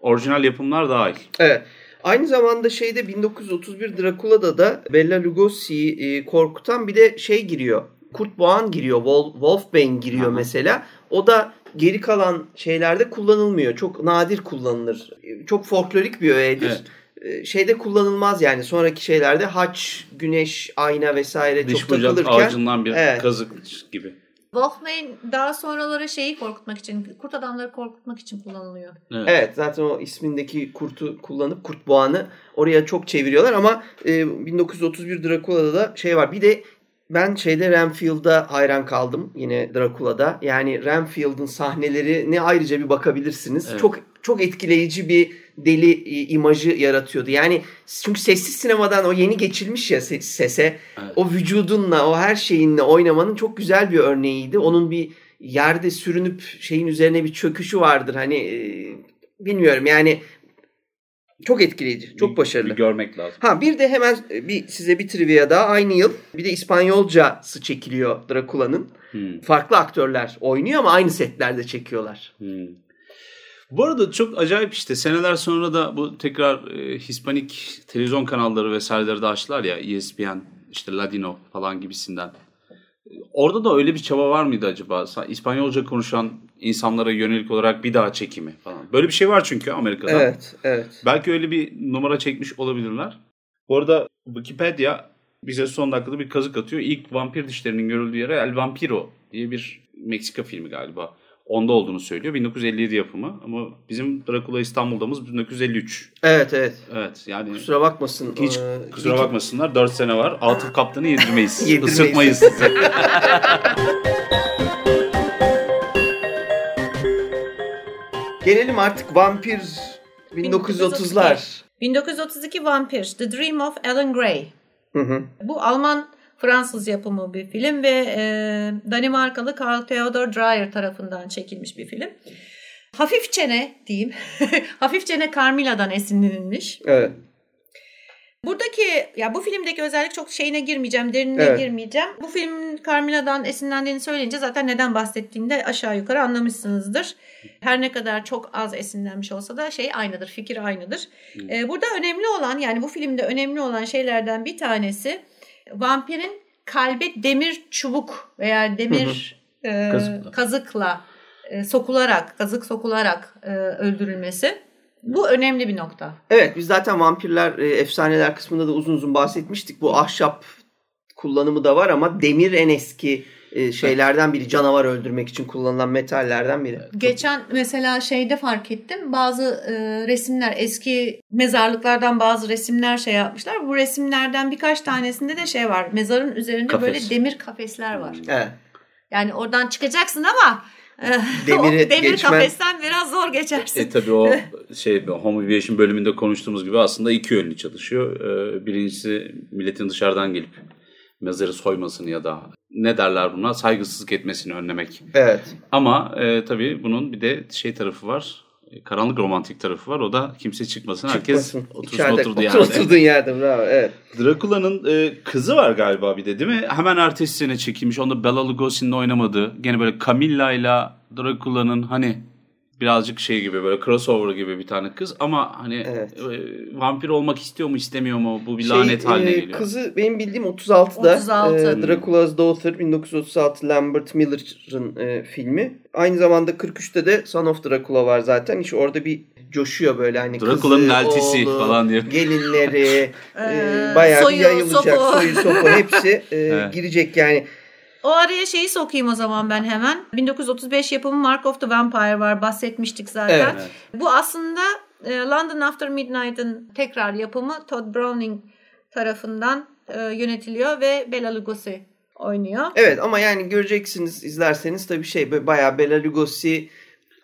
Orijinal yapımlar dahil. Evet. Aynı zamanda şeyde 1931 Dracula'da da Bella Lugosi'yi e, korkutan bir de şey giriyor. Kurt Boğan giriyor. Wolf, Wolfbane giriyor Aha. mesela. O da geri kalan şeylerde kullanılmıyor. Çok nadir kullanılır. Çok folklorik bir öğedir. Evet e, şeyde kullanılmaz yani sonraki şeylerde haç, güneş, ayna vesaire Diş çok takılırken. ağacından bir evet. kazık gibi. Wolfman daha sonraları şeyi korkutmak için, kurt adamları korkutmak için kullanılıyor. Evet. evet zaten o ismindeki kurtu kullanıp kurt boğanı oraya çok çeviriyorlar ama e, 1931 Dracula'da da şey var. Bir de ben şeyde Renfield'a hayran kaldım yine Dracula'da. Yani Renfield'ın sahneleri ne ayrıca bir bakabilirsiniz. Evet. Çok çok etkileyici bir deli e, imajı yaratıyordu. Yani çünkü sessiz sinemadan o yeni geçilmiş ya sese evet. o vücudunla o her şeyinle oynamanın çok güzel bir örneğiydi. Onun bir yerde sürünüp şeyin üzerine bir çöküşü vardır. Hani e, bilmiyorum yani çok etkileyici, çok başarılı. Bir görmek lazım. Ha bir de hemen e, bir size bir trivia daha aynı yıl bir de İspanyolcası çekiliyor Dracula'nın. Hmm. Farklı aktörler oynuyor ama aynı setlerde çekiyorlar. Hmm. Bu arada çok acayip işte seneler sonra da bu tekrar e, Hispanik televizyon kanalları vesaireleri de açtılar ya ESPN işte Ladino falan gibisinden. Orada da öyle bir çaba var mıydı acaba? İspanyolca konuşan insanlara yönelik olarak bir daha çekimi falan. Böyle bir şey var çünkü Amerika'da. Evet, evet. Belki öyle bir numara çekmiş olabilirler. Bu arada Wikipedia bize son dakikada bir kazık atıyor. İlk vampir dişlerinin görüldüğü yere El Vampiro diye bir Meksika filmi galiba onda olduğunu söylüyor. 1957 yapımı ama bizim Dracula İstanbul'damız 1953. Evet evet. Evet yani. Kusura bakmasın. Hiç ee, kusura bakmasınlar 4 sene var. Atıf kaptanı yedirmeyiz. yedirmeyiz. Isırtmayız size. Gelelim artık vampir 1930'lar. 1932 Vampir The Dream of Alan Gray. Hı hı. Bu Alman Fransız yapımı bir film ve e, Danimarkalı Karl Theodor Dreyer tarafından çekilmiş bir film. Hafifçene diyeyim. Hafifçene Carmilla'dan esinlenilmiş. Evet. Buradaki ya bu filmdeki özellik çok şeyine girmeyeceğim, derinine evet. girmeyeceğim. Bu filmin Carmilla'dan esinlendiğini söyleyince zaten neden bahsettiğini de aşağı yukarı anlamışsınızdır. Her ne kadar çok az esinlenmiş olsa da şey aynıdır, fikir aynıdır. Ee, burada önemli olan yani bu filmde önemli olan şeylerden bir tanesi vampirin kalbe demir çubuk veya demir e, kazıkla, kazıkla e, sokularak, kazık sokularak e, öldürülmesi. Bu önemli bir nokta. Evet biz zaten vampirler e, efsaneler kısmında da uzun uzun bahsetmiştik. Bu ahşap kullanımı da var ama demir en eski şeylerden biri. Canavar öldürmek için kullanılan metallerden biri. Geçen mesela şeyde fark ettim. Bazı e, resimler eski mezarlıklardan bazı resimler şey yapmışlar. Bu resimlerden birkaç tanesinde de şey var. Mezarın üzerinde Kafes. böyle demir kafesler var. Evet. Yani oradan çıkacaksın ama e, Demiri demir geçmen... kafesten biraz zor geçersin. E tabii o şey Home Aviation bölümünde konuştuğumuz gibi aslında iki yönlü çalışıyor. E, birincisi milletin dışarıdan gelip mezarı soymasını ya da ne derler buna saygısızlık etmesini önlemek. Evet. Ama e, tabii bunun bir de şey tarafı var. E, karanlık romantik tarafı var. O da kimse çıkmasın. Çıkmasın. Herkes otursun İçeride, oturduğu yerde. Oturduğun yerde bravo. Evet. Dracula'nın e, kızı var galiba bir de değil mi? Hemen ertesi sene çekilmiş. Onda Bela Lugosi'nin oynamadığı. Gene böyle Camilla ile Dracula'nın hani birazcık şey gibi böyle crossover gibi bir tane kız ama hani evet. e, vampir olmak istiyor mu istemiyor mu bu bir şey, lanet haline e, geliyor. Kızı benim bildiğim 36'da 36. E, Dracula's Daughter 1936 Lambert Miller'ın e, filmi. Aynı zamanda 43'te de Son of Dracula var zaten. İşte orada bir coşuyor böyle hani Dracula'nın eltisi oğlu, falan diyor. Gelinleri e, bayağı soyu, yayılacak. Sopu. Soyu sopu hepsi e, evet. girecek yani. O araya şeyi sokayım o zaman ben hemen. 1935 yapımı Mark of the Vampire var. Bahsetmiştik zaten. Evet. Bu aslında e, London After Midnight'ın tekrar yapımı Todd Browning tarafından e, yönetiliyor ve Bela Lugosi oynuyor. Evet ama yani göreceksiniz izlerseniz tabii şey bayağı Bela Lugosi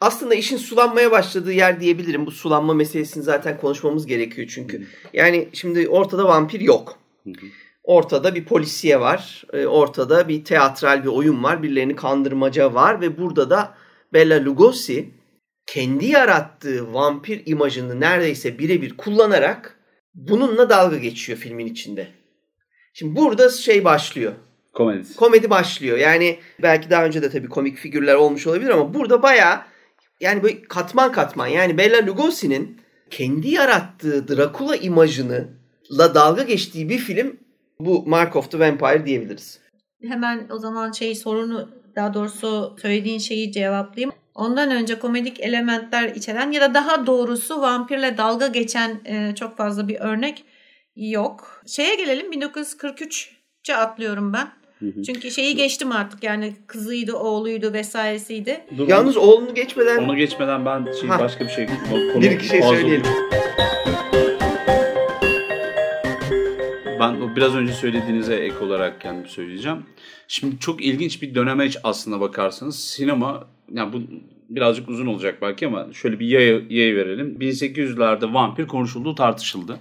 aslında işin sulanmaya başladığı yer diyebilirim. Bu sulanma meselesini zaten konuşmamız gerekiyor çünkü. Yani şimdi ortada vampir yok. Hı hı. Ortada bir polisiye var. E, ortada bir teatral bir oyun var. Birilerini kandırmaca var ve burada da Bella Lugosi kendi yarattığı vampir imajını neredeyse birebir kullanarak bununla dalga geçiyor filmin içinde. Şimdi burada şey başlıyor. Komedi. Komedi başlıyor. Yani belki daha önce de tabii komik figürler olmuş olabilir ama burada bayağı yani böyle katman katman yani Bela Lugosi'nin kendi yarattığı Dracula imajını la dalga geçtiği bir film bu Mark of the Vampire diyebiliriz. Hemen o zaman şey sorunu daha doğrusu söylediğin şeyi cevaplayayım. Ondan önce komedik elementler içeren ya da daha doğrusu vampirle dalga geçen e, çok fazla bir örnek yok. Şeye gelelim 1943'e atlıyorum ben. Çünkü şeyi geçtim artık yani kızıydı, oğluydu vesairesiydi. Dur, Yalnız onu, oğlunu geçmeden... Onu geçmeden ben şey, başka bir şey... Konu, bir iki şey söyleyelim. Ben biraz önce söylediğinize ek olarak kendim söyleyeceğim. Şimdi çok ilginç bir döneme aslında bakarsanız sinema yani bu birazcık uzun olacak belki ama şöyle bir yayı, yayı verelim. 1800'lerde vampir konuşuldu, tartışıldı.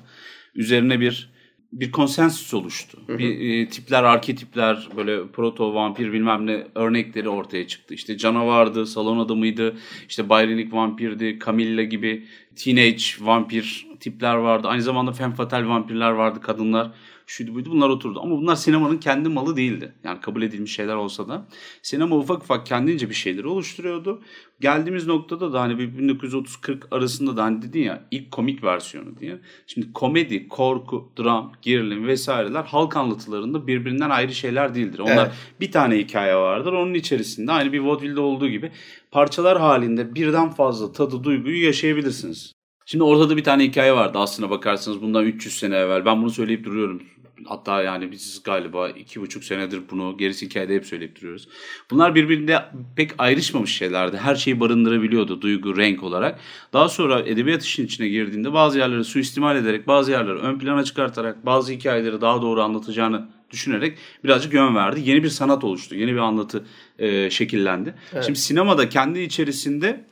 Üzerine bir bir konsensüs oluştu. Hı hı. Bir e, tipler, arketipler, böyle proto vampir bilmem ne örnekleri ortaya çıktı. İşte canavardı, salon adamıydı, işte Bayrenik vampirdi, Camilla gibi teenage vampir tipler vardı. Aynı zamanda femme fatale vampirler vardı, kadınlar şuydu buydu bunlar oturdu. Ama bunlar sinemanın kendi malı değildi. Yani kabul edilmiş şeyler olsa da. Sinema ufak ufak kendince bir şeyleri oluşturuyordu. Geldiğimiz noktada da hani 1930-40 arasında da hani dedin ya ilk komik versiyonu diye. Şimdi komedi, korku, dram, gerilim vesaireler halk anlatılarında birbirinden ayrı şeyler değildir. Onlar evet. bir tane hikaye vardır. Onun içerisinde aynı bir vaudeville'de olduğu gibi parçalar halinde birden fazla tadı, duyguyu yaşayabilirsiniz. Şimdi ortada bir tane hikaye vardı aslına bakarsanız bundan 300 sene evvel. Ben bunu söyleyip duruyorum Hatta yani biz galiba iki buçuk senedir bunu gerisi hikayede hep söyleyip duruyoruz. Bunlar birbirinde pek ayrışmamış şeylerdi. Her şeyi barındırabiliyordu duygu, renk olarak. Daha sonra edebiyat işin içine girdiğinde bazı yerleri suistimal ederek, bazı yerleri ön plana çıkartarak, bazı hikayeleri daha doğru anlatacağını düşünerek birazcık yön verdi. Yeni bir sanat oluştu. Yeni bir anlatı e, şekillendi. Evet. Şimdi sinemada kendi içerisinde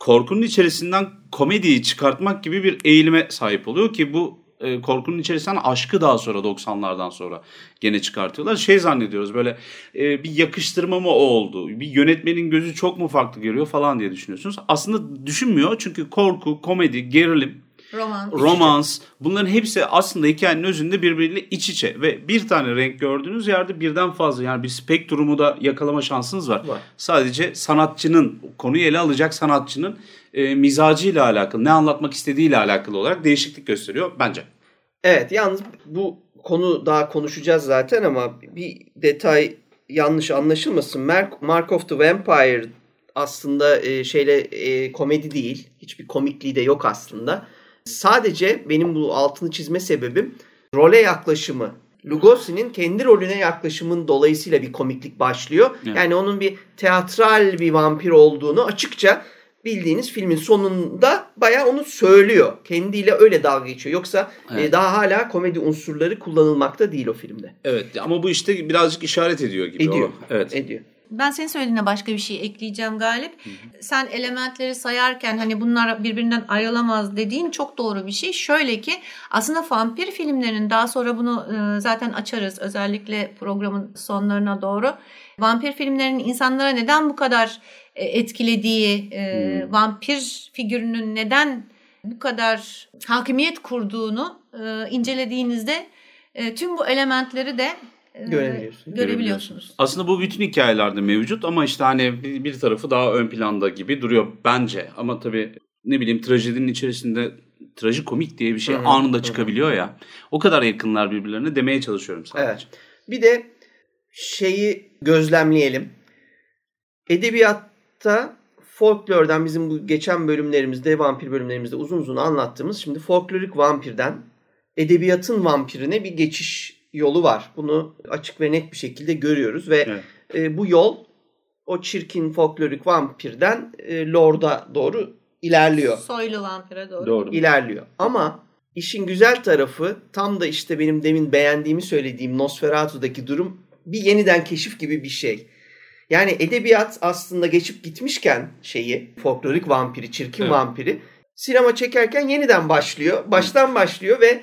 korkunun içerisinden komediyi çıkartmak gibi bir eğilime sahip oluyor ki bu e, korkunun içerisinden aşkı daha sonra 90'lardan sonra gene çıkartıyorlar. Şey zannediyoruz böyle e, bir yakıştırma mı o oldu? Bir yönetmenin gözü çok mu farklı görüyor falan diye düşünüyorsunuz. Aslında düşünmüyor çünkü korku, komedi, gerilim, Romans. Bunların hepsi aslında hikayenin özünde birbiriyle iç içe ve bir tane renk gördüğünüz yerde birden fazla yani bir spektrumu da yakalama şansınız var. var. Sadece sanatçının konuyu ele alacak sanatçının e, mizacıyla alakalı, ne anlatmak istediğiyle alakalı olarak değişiklik gösteriyor bence. Evet yalnız bu konu daha konuşacağız zaten ama bir detay yanlış anlaşılmasın. Mark, Mark of the Vampire aslında e, şeyle e, komedi değil. Hiçbir komikliği de yok aslında. Sadece benim bu altını çizme sebebim role yaklaşımı. Lugosi'nin kendi rolüne yaklaşımın dolayısıyla bir komiklik başlıyor. Evet. Yani onun bir teatral bir vampir olduğunu açıkça bildiğiniz filmin sonunda bayağı onu söylüyor. Kendiyle öyle dalga geçiyor. Yoksa e, evet. e, daha hala komedi unsurları kullanılmakta değil o filmde. Evet ama bu işte birazcık işaret ediyor gibi. Ediyor. O. Evet. Ediyor. Ben senin söylediğine başka bir şey ekleyeceğim Galip. Hı hı. Sen elementleri sayarken hani bunlar birbirinden ayrılamaz dediğin çok doğru bir şey. Şöyle ki aslında vampir filmlerinin daha sonra bunu e, zaten açarız özellikle programın sonlarına doğru. Vampir filmlerinin insanlara neden bu kadar e, etkilediği, hmm. vampir figürünün neden bu kadar hakimiyet kurduğunu incelediğinizde tüm bu elementleri de görebiliyorsunuz. görebiliyorsunuz. Aslında bu bütün hikayelerde mevcut ama işte hani bir, tarafı daha ön planda gibi duruyor bence. Ama tabii ne bileyim trajedinin içerisinde trajikomik diye bir şey Hı-hı. anında çıkabiliyor ya. O kadar yakınlar birbirlerine demeye çalışıyorum sadece. Evet. Bir de şeyi gözlemleyelim. Edebiyat Hatta folklordan bizim bu geçen bölümlerimizde, vampir bölümlerimizde uzun uzun anlattığımız şimdi folklorik vampirden edebiyatın vampirine bir geçiş yolu var. Bunu açık ve net bir şekilde görüyoruz ve evet. e, bu yol o çirkin folklorik vampirden e, lorda doğru ilerliyor. Soylu vampire doğru. Doğru. İlerliyor. Ama işin güzel tarafı tam da işte benim demin beğendiğimi söylediğim Nosferatu'daki durum bir yeniden keşif gibi bir şey. Yani edebiyat aslında geçip gitmişken şeyi, folklorik vampiri, çirkin evet. vampiri sinema çekerken yeniden başlıyor. Baştan başlıyor ve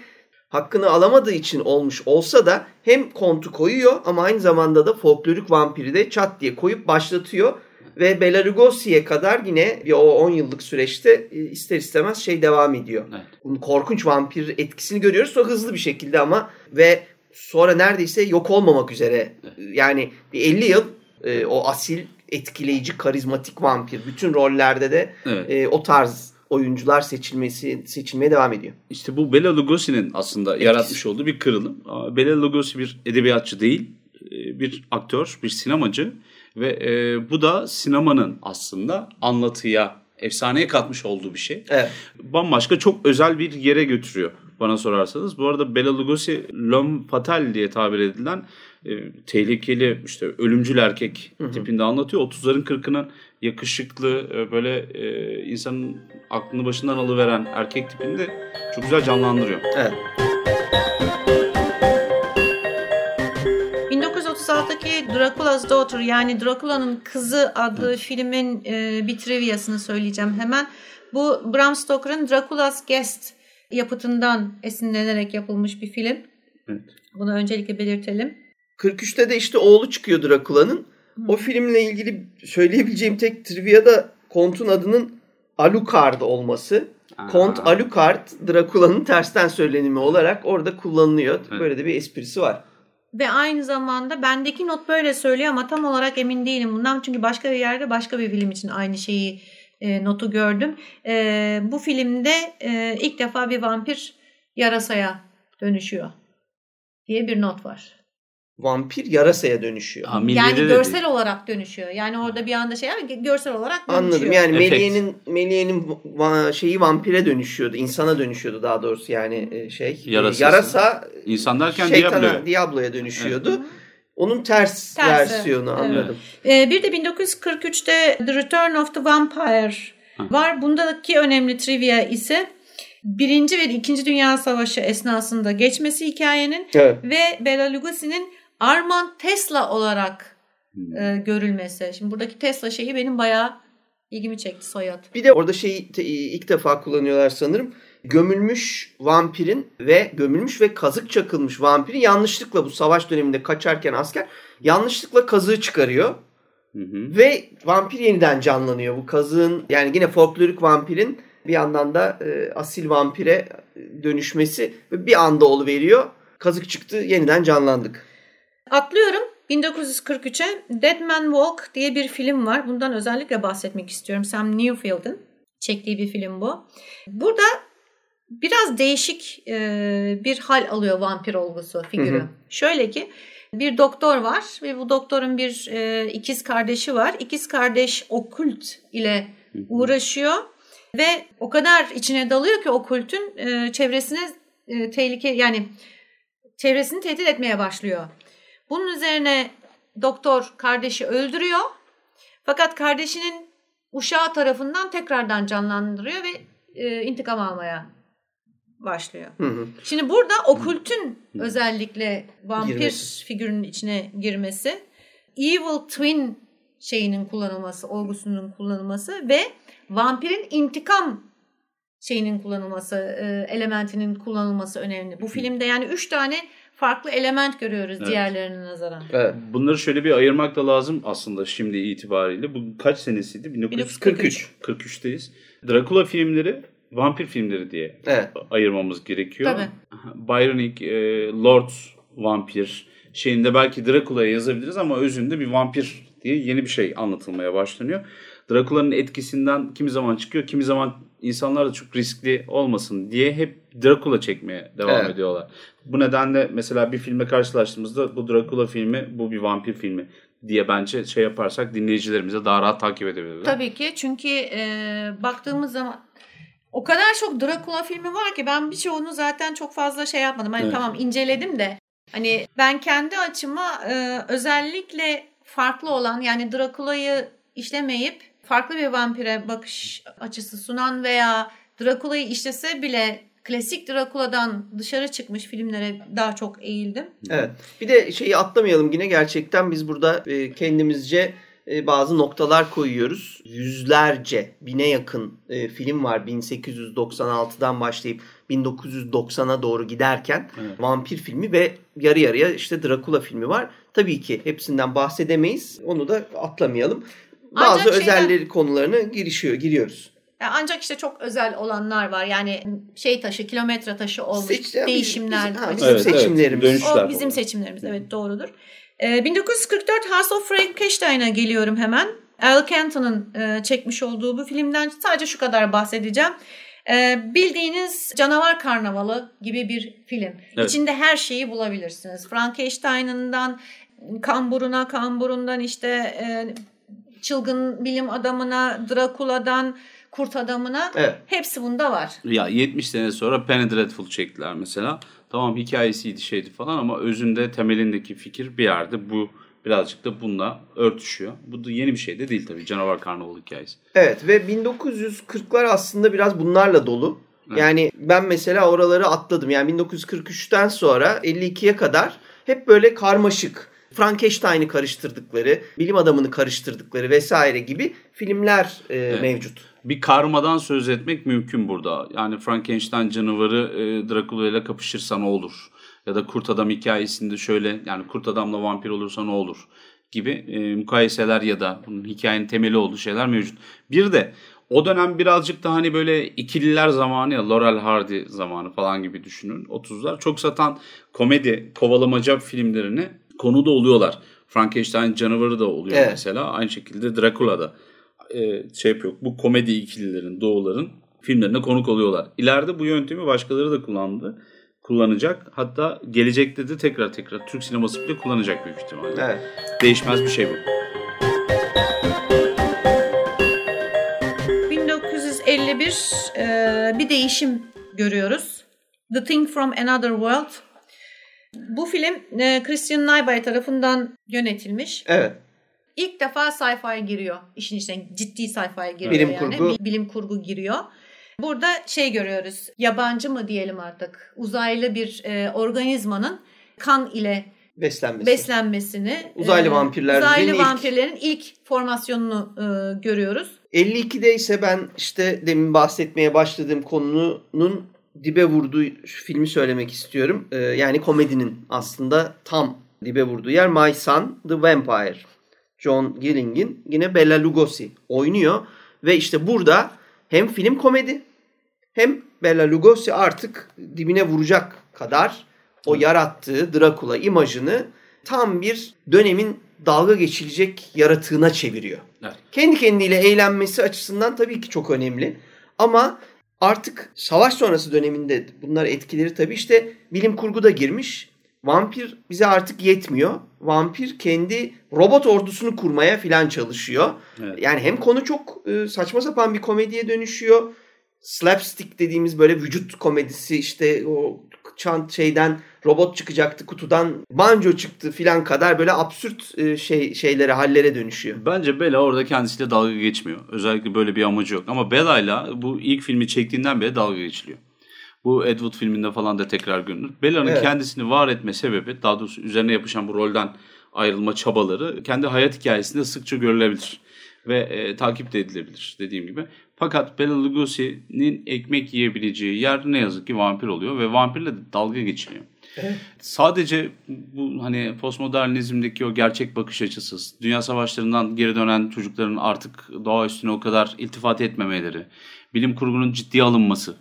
hakkını alamadığı için olmuş olsa da hem kontu koyuyor ama aynı zamanda da folklorik vampiri de çat diye koyup başlatıyor. Ve Bela Lugosi'ye kadar yine bir o 10 yıllık süreçte e, ister istemez şey devam ediyor. Evet. Korkunç vampir etkisini görüyoruz. Sonra hızlı bir şekilde ama ve sonra neredeyse yok olmamak üzere. Yani bir 50 yıl e, o asil, etkileyici, karizmatik vampir. Bütün rollerde de evet. e, o tarz oyuncular seçilmesi seçilmeye devam ediyor. İşte bu Bela Lugosi'nin aslında Etkisi. yaratmış olduğu bir kırılım. Bela Lugosi bir edebiyatçı değil, e, bir aktör, bir sinemacı ve e, bu da sinemanın aslında anlatıya, efsaneye katmış olduğu bir şey. Evet. Bambaşka çok özel bir yere götürüyor bana sorarsanız. Bu arada Bela Lugosi l'homme fatal diye tabir edilen e, tehlikeli işte ölümcül erkek hı hı. tipinde anlatıyor. 30'ların 40'ının yakışıklı e, böyle e, insanın aklını başından alıveren erkek tipini de çok güzel canlandırıyor. Evet. 1936'daki Dracula's Daughter yani Dracula'nın Kızı adlı evet. filmin e, bir triviasını söyleyeceğim hemen. Bu Bram Stoker'ın Dracula's Guest yapıtından esinlenerek yapılmış bir film. Evet. Bunu öncelikle belirtelim. 43'te de işte oğlu çıkıyor Drakula'nın. O filmle ilgili söyleyebileceğim tek trivia da Kont'un adının Alucard olması. Aa. Kont Alucard Drakula'nın tersten söylenimi olarak orada kullanılıyor. Evet. Böyle de bir esprisi var. Ve aynı zamanda bendeki not böyle söylüyor ama tam olarak emin değilim bundan. Çünkü başka bir yerde başka bir film için aynı şeyi e, notu gördüm. E, bu filmde e, ilk defa bir vampir yarasaya dönüşüyor diye bir not var vampir yarasaya dönüşüyor. Ha, yani görsel değil. olarak dönüşüyor. Yani orada bir anda şey görsel olarak dönüşüyor. Anladım. Yani Meliye'nin Meliye'nin şeyi vampire dönüşüyordu. insana dönüşüyordu daha doğrusu yani e, şey. Yarasası. Yarasa insan derken Diablo. Diablo'ya dönüşüyordu. Evet. Onun ters Tersi. versiyonu anladım. Evet. Ee, bir de 1943'te The Return of the Vampire ha. var. Bundaki önemli trivia ise Birinci ve İkinci Dünya Savaşı esnasında geçmesi hikayenin evet. ve Bela Lugosi'nin Armand Tesla olarak hmm. e, görülmesi. Şimdi buradaki Tesla şeyi benim bayağı ilgimi çekti soyad. Bir de orada şeyi ilk defa kullanıyorlar sanırım. Gömülmüş vampirin ve gömülmüş ve kazık çakılmış vampirin yanlışlıkla bu savaş döneminde kaçarken asker yanlışlıkla kazığı çıkarıyor. Hı hı. Ve vampir yeniden canlanıyor. Bu kazığın yani yine folklorik vampirin bir yandan da e, asil vampire dönüşmesi ve bir anda veriyor. Kazık çıktı yeniden canlandık. Atlıyorum 1943'e Dead Man Walk diye bir film var. Bundan özellikle bahsetmek istiyorum. Sam Newfield'ın çektiği bir film bu. Burada biraz değişik e, bir hal alıyor vampir olgusu figürü. Hı hı. Şöyle ki bir doktor var ve bu doktorun bir e, ikiz kardeşi var. İkiz kardeş okült ile uğraşıyor ve o kadar içine dalıyor ki okültün e, çevresine e, tehlike yani çevresini tehdit etmeye başlıyor. Bunun üzerine doktor kardeşi öldürüyor. Fakat kardeşinin uşağı tarafından tekrardan canlandırıyor ve e, intikam almaya başlıyor. Hı hı. Şimdi burada okültün hı. özellikle vampir girmesi. figürünün içine girmesi, evil twin şeyinin kullanılması, olgusunun kullanılması ve vampirin intikam şeyinin kullanılması, e, elementinin kullanılması önemli. Bu filmde yani üç tane farklı element görüyoruz evet. diğerlerine nazaran. Evet. Bunları şöyle bir ayırmak da lazım aslında şimdi itibariyle. Bu kaç senesiydi? 1943. 43'teyiz. Dracula filmleri vampir filmleri diye evet. ayırmamız gerekiyor. Tabii. Byronic, e, Lord Vampir şeyinde belki Dracula'ya yazabiliriz ama özünde bir vampir diye yeni bir şey anlatılmaya başlanıyor. Dracula'nın etkisinden kimi zaman çıkıyor, kimi zaman insanlar da çok riskli olmasın diye hep Dracula çekmeye devam evet. ediyorlar. Bu nedenle mesela bir filme karşılaştığımızda bu Dracula filmi, bu bir vampir filmi diye bence şey yaparsak dinleyicilerimize daha rahat takip edebilirler. Tabii ki çünkü e, baktığımız zaman o kadar çok Dracula filmi var ki ben birçoğunu zaten çok fazla şey yapmadım. Hani evet. tamam inceledim de hani ben kendi açıma e, özellikle farklı olan yani Dracula'yı işlemeyip farklı bir vampire bakış açısı sunan veya Drakula'yı işlese bile klasik Drakula'dan dışarı çıkmış filmlere daha çok eğildim. Evet. Bir de şeyi atlamayalım yine gerçekten biz burada e, kendimizce e, bazı noktalar koyuyoruz. Yüzlerce, bine yakın e, film var 1896'dan başlayıp 1990'a doğru giderken evet. vampir filmi ve yarı yarıya işte Drakula filmi var. Tabii ki hepsinden bahsedemeyiz. Onu da atlamayalım. Bazı şeyden, özelleri konularını girişiyor, giriyoruz. Ancak işte çok özel olanlar var. Yani şey taşı, kilometre taşı olmuş Seç, değişimler. Bizim, bizim, evet, seçimlerimiz. Evet, o bizim seçimlerimiz. Evet doğrudur. Ee, 1944 House of Frankenstein'a geliyorum hemen. Al Kenton'un e, çekmiş olduğu bu filmden sadece şu kadar bahsedeceğim. E, bildiğiniz canavar karnavalı gibi bir film. Evet. İçinde her şeyi bulabilirsiniz. Frankenstein'ından kamburuna, kamburundan işte e, çılgın bilim adamına, Drakula'dan kurt adamına evet. hepsi bunda var. Ya 70 sene sonra Penny Dreadful çektiler mesela. Tamam hikayesiydi şeydi falan ama özünde temelindeki fikir bir yerde bu birazcık da bununla örtüşüyor. Bu da yeni bir şey de değil tabii canavar karnaval hikayesi. Evet ve 1940'lar aslında biraz bunlarla dolu. Evet. Yani ben mesela oraları atladım. Yani 1943'ten sonra 52'ye kadar hep böyle karmaşık Frankenstein'i karıştırdıkları, bilim adamını karıştırdıkları vesaire gibi filmler e, evet. mevcut. Bir karmadan söz etmek mümkün burada. Yani Frankenstein canavarı e, Dracula ile kapışırsa ne olur? Ya da Kurt Adam hikayesinde şöyle yani Kurt Adamla vampir olursa ne olur? gibi e, mukayeseler ya da bunun hikayenin temeli olduğu şeyler mevcut. Bir de o dönem birazcık da hani böyle ikililer zamanı ya Laurel Hardy zamanı falan gibi düşünün. 30'lar çok satan komedi kovalamaca filmlerini konu da oluyorlar. Frankenstein canavarı da oluyor evet. mesela. Aynı şekilde Dracula'da e, şey yapıyor. Bu komedi ikililerin, doğuların filmlerine konuk oluyorlar. İleride bu yöntemi başkaları da kullandı. Kullanacak. Hatta gelecekte de tekrar tekrar Türk sineması bile kullanacak büyük ihtimalle. Evet. Değişmez bir şey bu. 1951 e, bir değişim görüyoruz. The Thing from Another World bu film e, Christian Naybay tarafından yönetilmiş. Evet. İlk defa sci-fi giriyor. İşin içine ciddi sci-fi giriyor bilim yani. Kurgu. Bilim kurgu giriyor. Burada şey görüyoruz. Yabancı mı diyelim artık. Uzaylı bir e, organizmanın kan ile beslenmesi. beslenmesini. Uzaylı e. Uzaylı vampirlerin ilk, ilk formasyonunu e, görüyoruz. 52'de ise ben işte demin bahsetmeye başladığım konunun dibe vurduğu filmi söylemek istiyorum. Ee, yani komedinin aslında tam dibe vurduğu yer My Son The Vampire. John Gilling'in yine Bella Lugosi oynuyor. Ve işte burada hem film komedi hem Bella Lugosi artık dibine vuracak kadar o yarattığı Dracula imajını tam bir dönemin dalga geçilecek yaratığına çeviriyor. Evet. Kendi kendiyle eğlenmesi açısından tabii ki çok önemli. Ama Artık savaş sonrası döneminde bunlar etkileri tabii işte bilim kurgu da girmiş. Vampir bize artık yetmiyor. Vampir kendi robot ordusunu kurmaya filan çalışıyor. Evet. Yani hem konu çok e, saçma sapan bir komediye dönüşüyor. Slapstick dediğimiz böyle vücut komedisi işte o çant şeyden robot çıkacaktı kutudan banjo çıktı filan kadar böyle absürt e, şey şeylere hallere dönüşüyor. Bence Bella orada kendisiyle dalga geçmiyor. Özellikle böyle bir amacı yok. Ama Bella'yla bu ilk filmi çektiğinden beri dalga geçiliyor. Bu Ed Wood filminde falan da tekrar görünür. Bella'nın evet. kendisini var etme sebebi daha doğrusu üzerine yapışan bu rolden ayrılma çabaları kendi hayat hikayesinde sıkça görülebilir ve e, takip de edilebilir dediğim gibi. Fakat Bela Lugosi'nin ekmek yiyebileceği yer ne yazık ki vampir oluyor ve vampirle de dalga geçiliyor. Evet. Sadece bu hani postmodernizmdeki o gerçek bakış açısı, dünya savaşlarından geri dönen çocukların artık doğa üstüne o kadar iltifat etmemeleri, bilim kurgunun ciddiye alınması.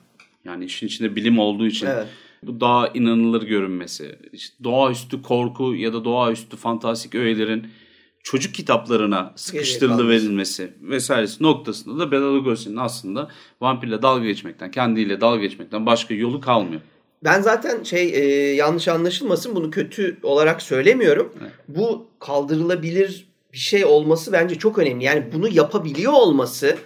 Yani işin içinde bilim olduğu için evet. bu daha inanılır görünmesi, işte doğaüstü korku ya da doğaüstü fantastik öğelerin çocuk kitaplarına sıkıştırılı verilmesi vesairesi noktasında da Bela Lugosi'nin aslında vampirle dalga geçmekten, kendiyle dalga geçmekten başka yolu kalmıyor. Ben zaten şey e, yanlış anlaşılmasın bunu kötü olarak söylemiyorum. Evet. Bu kaldırılabilir bir şey olması bence çok önemli. Yani bunu yapabiliyor olması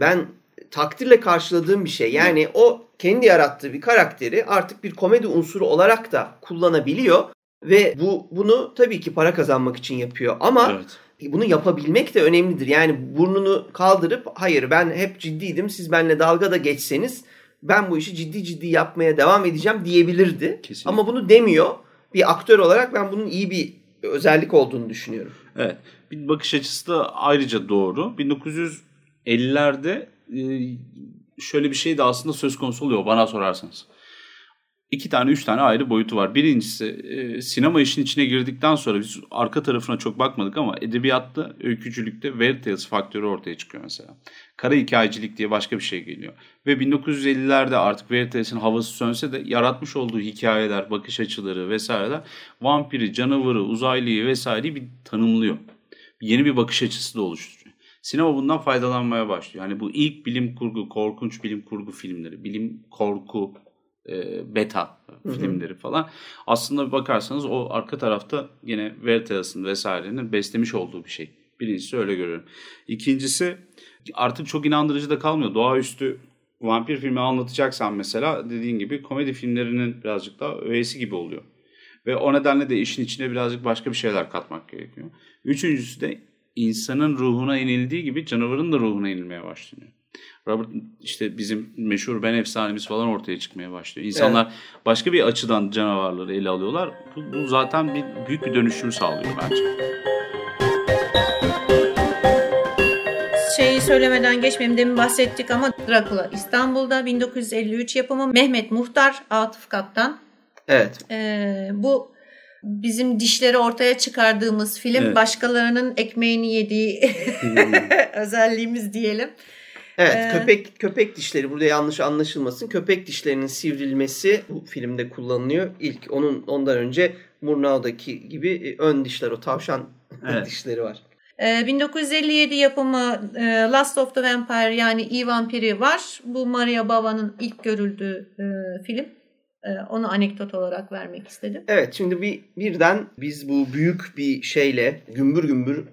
ben takdirle karşıladığım bir şey. Yani evet. o kendi yarattığı bir karakteri artık bir komedi unsuru olarak da kullanabiliyor. Ve bu bunu tabii ki para kazanmak için yapıyor ama evet. bunu yapabilmek de önemlidir. Yani burnunu kaldırıp hayır ben hep ciddiydim siz benimle dalga da geçseniz ben bu işi ciddi ciddi yapmaya devam edeceğim diyebilirdi. Kesinlikle. Ama bunu demiyor. Bir aktör olarak ben bunun iyi bir özellik olduğunu düşünüyorum. Evet. Bir bakış açısı da ayrıca doğru. 1950'lerde e, şöyle bir şey de aslında söz konusu oluyor bana sorarsanız. İki tane, üç tane ayrı boyutu var. Birincisi e, sinema işin içine girdikten sonra biz arka tarafına çok bakmadık ama edebiyatta, öykücülükte Veritas faktörü ortaya çıkıyor mesela. Kara hikayecilik diye başka bir şey geliyor. Ve 1950'lerde artık Veritas'ın havası sönse de yaratmış olduğu hikayeler, bakış açıları vesaireler vampiri, canavarı, uzaylıyı vesaireyi bir tanımlıyor. Yeni bir bakış açısı da oluşturuyor. Sinema bundan faydalanmaya başlıyor. Yani bu ilk bilim kurgu, korkunç bilim kurgu filmleri, bilim korku, e, beta filmleri falan. Aslında bir bakarsanız o arka tarafta yine Veritas'ın vesairenin beslemiş olduğu bir şey. Birincisi öyle görüyorum. İkincisi artık çok inandırıcı da kalmıyor. Doğaüstü vampir filmi anlatacaksan mesela dediğin gibi komedi filmlerinin birazcık daha öğesi gibi oluyor. Ve o nedenle de işin içine birazcık başka bir şeyler katmak gerekiyor. Üçüncüsü de insanın ruhuna inildiği gibi canavarın da ruhuna inilmeye başlıyor. Robert işte bizim meşhur Ben efsanemiz falan ortaya çıkmaya başlıyor. İnsanlar evet. başka bir açıdan canavarları ele alıyorlar. Bu, bu zaten bir büyük bir dönüşüm sağlıyor bence. Şeyi söylemeden geçmeyeyim demin bahsettik ama Dracula İstanbul'da 1953 yapımı Mehmet Muhtar Atıf Kaptan. Evet. Ee, bu bizim dişleri ortaya çıkardığımız film evet. başkalarının ekmeğini yediği özelliğimiz diyelim. Evet ee, köpek köpek dişleri burada yanlış anlaşılmasın. Köpek dişlerinin sivrilmesi bu filmde kullanılıyor. İlk onun ondan önce Murnau'daki gibi e, ön dişler o tavşan evet. dişleri var. 1957 ee, yapımı e, Last of the Vampire yani İyi Vampiri var. Bu Maria Bava'nın ilk görüldüğü e, film. Onu anekdot olarak vermek istedim. Evet şimdi bir birden biz bu büyük bir şeyle gümbür gümbür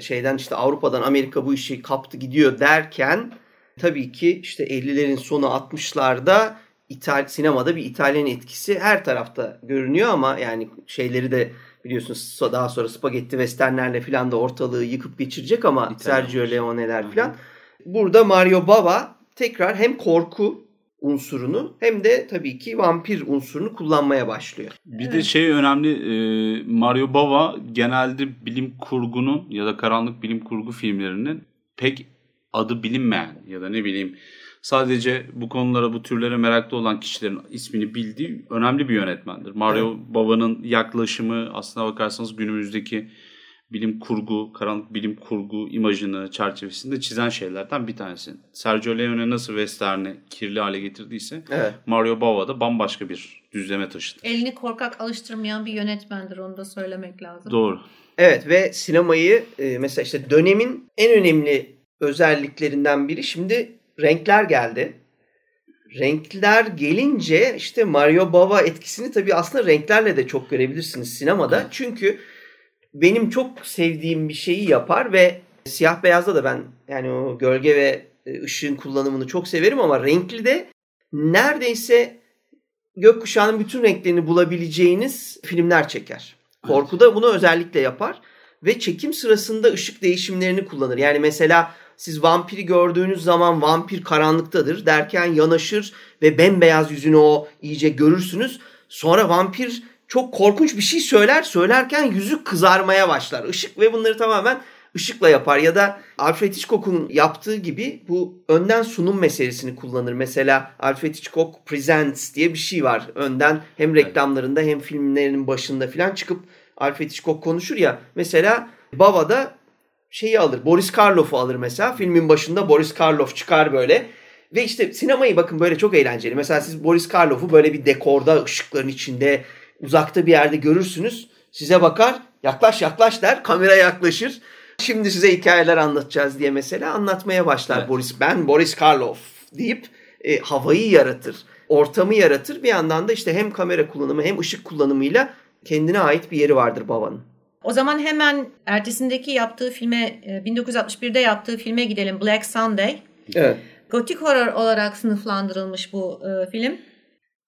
şeyden işte Avrupa'dan Amerika bu işi kaptı gidiyor derken tabii ki işte 50'lerin sonu 60'larda İtal sinemada bir İtalyan etkisi her tarafta görünüyor ama yani şeyleri de biliyorsunuz daha sonra spagetti westernlerle falan da ortalığı yıkıp geçirecek ama İtalyan. Sergio Leone'ler falan. Burada Mario Bava tekrar hem korku unsurunu hem de tabii ki vampir unsurunu kullanmaya başlıyor. Bir evet. de şey önemli Mario Bava genelde bilim kurgunun ya da karanlık bilim kurgu filmlerinin pek adı bilinmeyen ya da ne bileyim sadece bu konulara bu türlere meraklı olan kişilerin ismini bildiği önemli bir yönetmendir. Mario evet. Bava'nın yaklaşımı aslına bakarsanız günümüzdeki bilim kurgu, karanlık bilim kurgu imajını çerçevesinde çizen şeylerden bir tanesi. Sergio Leone nasıl Western'i kirli hale getirdiyse evet. Mario Bava da bambaşka bir düzleme taşıdı. Elini korkak alıştırmayan bir yönetmendir onu da söylemek lazım. Doğru. Evet ve sinemayı e, mesela işte dönemin en önemli özelliklerinden biri şimdi renkler geldi. Renkler gelince işte Mario Bava etkisini tabii aslında renklerle de çok görebilirsiniz sinemada. Evet. Çünkü benim çok sevdiğim bir şeyi yapar ve siyah beyazda da ben yani o gölge ve e, ışığın kullanımını çok severim ama renkli de neredeyse gökkuşağının bütün renklerini bulabileceğiniz filmler çeker. Korkuda bunu özellikle yapar ve çekim sırasında ışık değişimlerini kullanır. Yani mesela siz vampiri gördüğünüz zaman vampir karanlıktadır derken yanaşır ve bembeyaz yüzünü o iyice görürsünüz. Sonra vampir çok korkunç bir şey söyler. Söylerken yüzü kızarmaya başlar. Işık ve bunları tamamen ışıkla yapar. Ya da Alfred Hitchcock'un yaptığı gibi bu önden sunum meselesini kullanır. Mesela Alfred Hitchcock Presents diye bir şey var. Önden hem reklamlarında hem filmlerinin başında falan çıkıp Alfred Hitchcock konuşur ya. Mesela Baba'da şeyi alır. Boris Karloff'u alır mesela. Filmin başında Boris Karloff çıkar böyle. Ve işte sinemayı bakın böyle çok eğlenceli. Mesela siz Boris Karloff'u böyle bir dekorda ışıkların içinde uzakta bir yerde görürsünüz. Size bakar yaklaş yaklaş der kamera yaklaşır. Şimdi size hikayeler anlatacağız diye mesela anlatmaya başlar evet. Boris. Ben Boris Karloff deyip e, havayı yaratır. Ortamı yaratır. Bir yandan da işte hem kamera kullanımı hem ışık kullanımıyla kendine ait bir yeri vardır babanın. O zaman hemen ertesindeki yaptığı filme 1961'de e, yaptığı filme gidelim Black Sunday. Evet. Gotik horror olarak sınıflandırılmış bu e, film.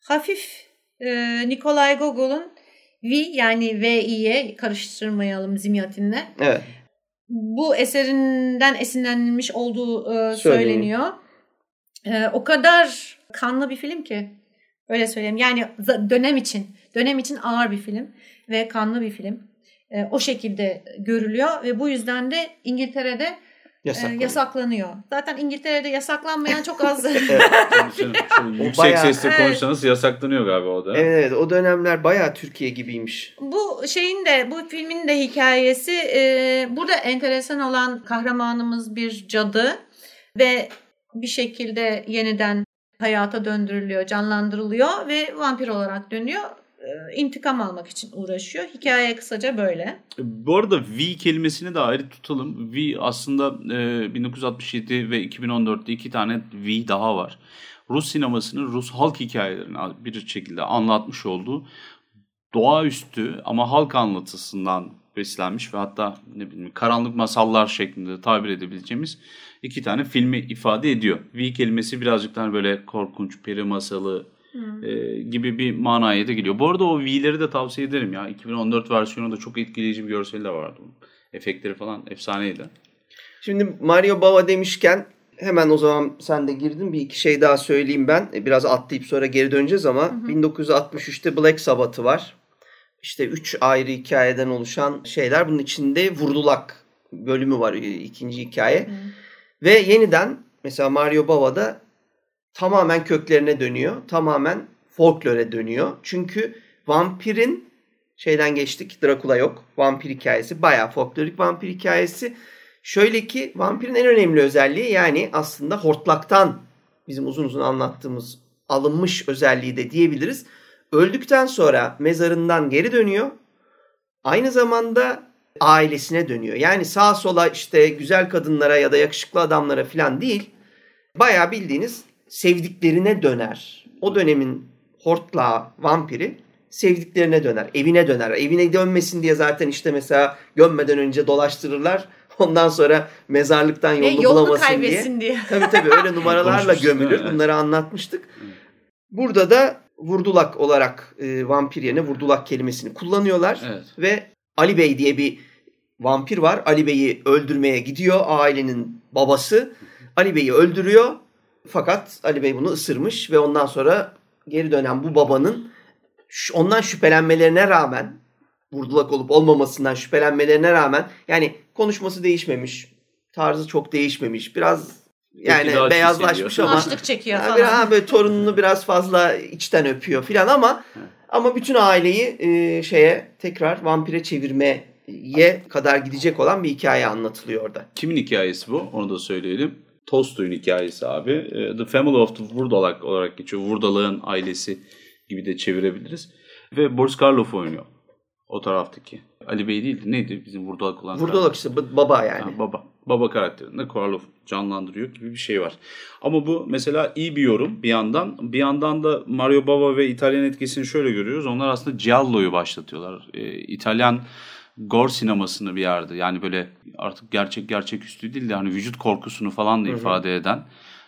Hafif e, Nikolay Gogol'un V yani V'ye karıştırmayalım zimyatinle. Evet. Bu eserinden esinlenilmiş olduğu e, söyleniyor. E, o kadar kanlı bir film ki öyle söyleyeyim. Yani dönem için dönem için ağır bir film ve kanlı bir film. E, o şekilde görülüyor ve bu yüzden de İngiltere'de Yasaklanıyor. yasaklanıyor. Zaten İngiltere'de yasaklanmayan çok az. evet. yüksek bayağı, sesle konuşsanız evet. yasaklanıyor galiba o da. Evet, evet o dönemler bayağı Türkiye gibiymiş. Bu şeyin de bu filmin de hikayesi e, burada enteresan olan kahramanımız bir cadı ve bir şekilde yeniden hayata döndürülüyor, canlandırılıyor ve vampir olarak dönüyor. E, intikam almak için uğraşıyor. Hikaye kısaca böyle. Bu arada V kelimesini de ayrı tutalım. V aslında e, 1967 ve 2014'te iki tane V daha var. Rus sinemasının Rus halk hikayelerini bir şekilde anlatmış olduğu doğaüstü ama halk anlatısından beslenmiş ve hatta ne bileyim karanlık masallar şeklinde tabir edebileceğimiz iki tane filmi ifade ediyor. V kelimesi birazcık daha böyle korkunç peri masalı e, gibi bir manaya da geliyor. Bu arada o V'leri de tavsiye ederim ya. 2014 versiyonunda çok etkileyici bir görseli de vardı. Efektleri falan efsaneydi. Şimdi Mario Bava demişken hemen o zaman sen de girdin bir iki şey daha söyleyeyim ben. E, biraz atlayıp sonra geri döneceğiz ama hı hı. 1963'te Black Sabbath'ı var. İşte üç ayrı hikayeden oluşan şeyler. Bunun içinde Vurdulak bölümü var e, ikinci hikaye. Hı. Ve yeniden mesela Mario Bava'da tamamen köklerine dönüyor. Tamamen folklore dönüyor. Çünkü vampirin şeyden geçtik. Drakula yok. Vampir hikayesi. Bayağı folklorik vampir hikayesi. Şöyle ki vampirin en önemli özelliği yani aslında hortlaktan bizim uzun uzun anlattığımız alınmış özelliği de diyebiliriz. Öldükten sonra mezarından geri dönüyor. Aynı zamanda ailesine dönüyor. Yani sağa sola işte güzel kadınlara ya da yakışıklı adamlara falan değil. Bayağı bildiğiniz sevdiklerine döner. O dönemin hortlağı, vampiri sevdiklerine döner. Evine döner. Evine dönmesin diye zaten işte mesela gömmeden önce dolaştırırlar. Ondan sonra mezarlıktan yolunu, yolunu bulamasın diye. diye. Tabii tabii öyle numaralarla gömülür. Bunları anlatmıştık. Burada da vurdulak olarak e, vampir yerine vurdulak kelimesini kullanıyorlar. Evet. Ve Ali Bey diye bir vampir var. Ali Bey'i öldürmeye gidiyor. Ailenin babası. Ali Bey'i öldürüyor. Fakat Ali Bey bunu ısırmış ve ondan sonra geri dönen bu babanın ondan şüphelenmelerine rağmen vurdulak olup olmamasından şüphelenmelerine rağmen yani konuşması değişmemiş. Tarzı çok değişmemiş. Biraz yani beyazlaşmış ama Açlık çekiyor yani falan. Biraz, böyle torununu biraz fazla içten öpüyor filan ama ama bütün aileyi e, şeye tekrar vampire çevirmeye kadar gidecek olan bir hikaye anlatılıyor orada. Kimin hikayesi bu? Onu da söyleyelim. Tolstoy'un hikayesi abi. E, the Family of the Vurdalak olarak geçiyor. Vurdalak'ın ailesi gibi de çevirebiliriz. Ve Boris Karloff oynuyor. O taraftaki. Ali Bey değildi. Neydi bizim Vurdalak olan? Vurdalak işte baba yani. Ha, baba. Baba karakterinde Karloff canlandırıyor gibi bir şey var. Ama bu mesela iyi bir yorum bir yandan. Bir yandan da Mario Bava ve İtalyan etkisini şöyle görüyoruz. Onlar aslında Giallo'yu başlatıyorlar. Ee, İtalyan gore sinemasını bir yerde yani böyle artık gerçek gerçek üstü değil de hani vücut korkusunu falan da ifade Hı-hı. eden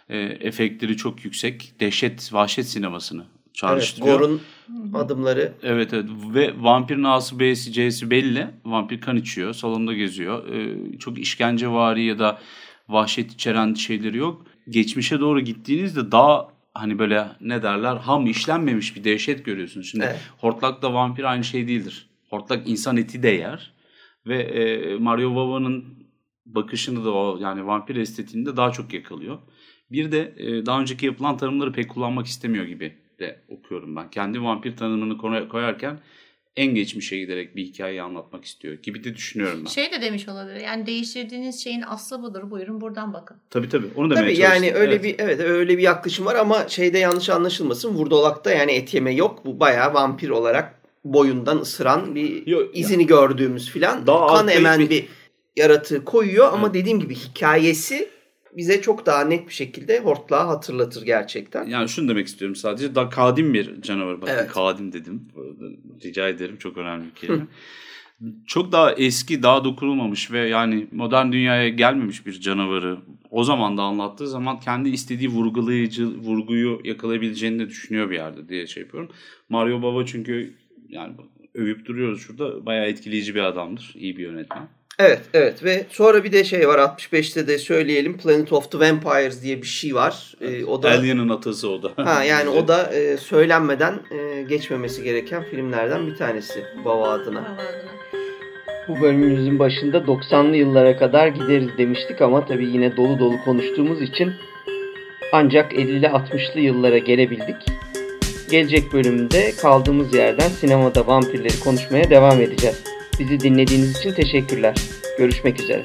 e, efektleri çok yüksek dehşet vahşet sinemasını çağrıştırıyor. Evet, Gore'un adımları. Evet evet ve vampirin A'sı B'si C'si belli. Vampir kan içiyor, salonda geziyor. Ee, çok işkencevari ya da vahşet içeren şeyleri yok. Geçmişe doğru gittiğinizde daha hani böyle ne derler ham işlenmemiş bir dehşet görüyorsunuz. Şimdi evet. hortlakla vampir aynı şey değildir. Hortlak insan eti de yer. Ve e, Mario Vava'nın bakışını da o yani vampir estetiğini de daha çok yakalıyor. Bir de e, daha önceki yapılan tanımları pek kullanmak istemiyor gibi de okuyorum ben. Kendi vampir tanımını koyarken en geçmişe giderek bir hikayeyi anlatmak istiyor gibi de düşünüyorum ben. Şey de demiş olabilir. Yani değiştirdiğiniz şeyin aslı budur. Buyurun buradan bakın. Tabii tabii. Onu demeye tabii yani öyle evet. bir evet öyle bir yaklaşım var ama şeyde yanlış anlaşılmasın. Vurdolak'ta yani et yeme yok. Bu bayağı vampir olarak boyundan ısıran bir Yok, izini ya. gördüğümüz filan kan emen bir... bir yaratığı koyuyor ama dediğim gibi hikayesi bize çok daha net bir şekilde hortlağı hatırlatır gerçekten. Yani şunu demek istiyorum sadece daha kadim bir canavar. Bakın evet. kadim dedim. Rica ederim çok önemli bir kelime. çok daha eski, daha dokunulmamış ve yani modern dünyaya gelmemiş bir canavarı o zaman da anlattığı zaman kendi istediği vurgulayıcı vurguyu yakalayabileceğini de düşünüyor bir yerde diye şey yapıyorum. Mario Bava çünkü yani övüp duruyoruz şurada. Bayağı etkileyici bir adamdır. iyi bir yönetmen. Evet evet ve sonra bir de şey var 65'te de söyleyelim Planet of the Vampires diye bir şey var. Ee, o da Alien'ın atası o da. ha yani o da e, söylenmeden e, geçmemesi gereken filmlerden bir tanesi Bava adına. Bu bölümümüzün başında 90'lı yıllara kadar gideriz demiştik ama tabii yine dolu dolu konuştuğumuz için ancak 50'li 60'lı yıllara gelebildik. Gelecek bölümde kaldığımız yerden sinemada vampirleri konuşmaya devam edeceğiz. Bizi dinlediğiniz için teşekkürler. Görüşmek üzere.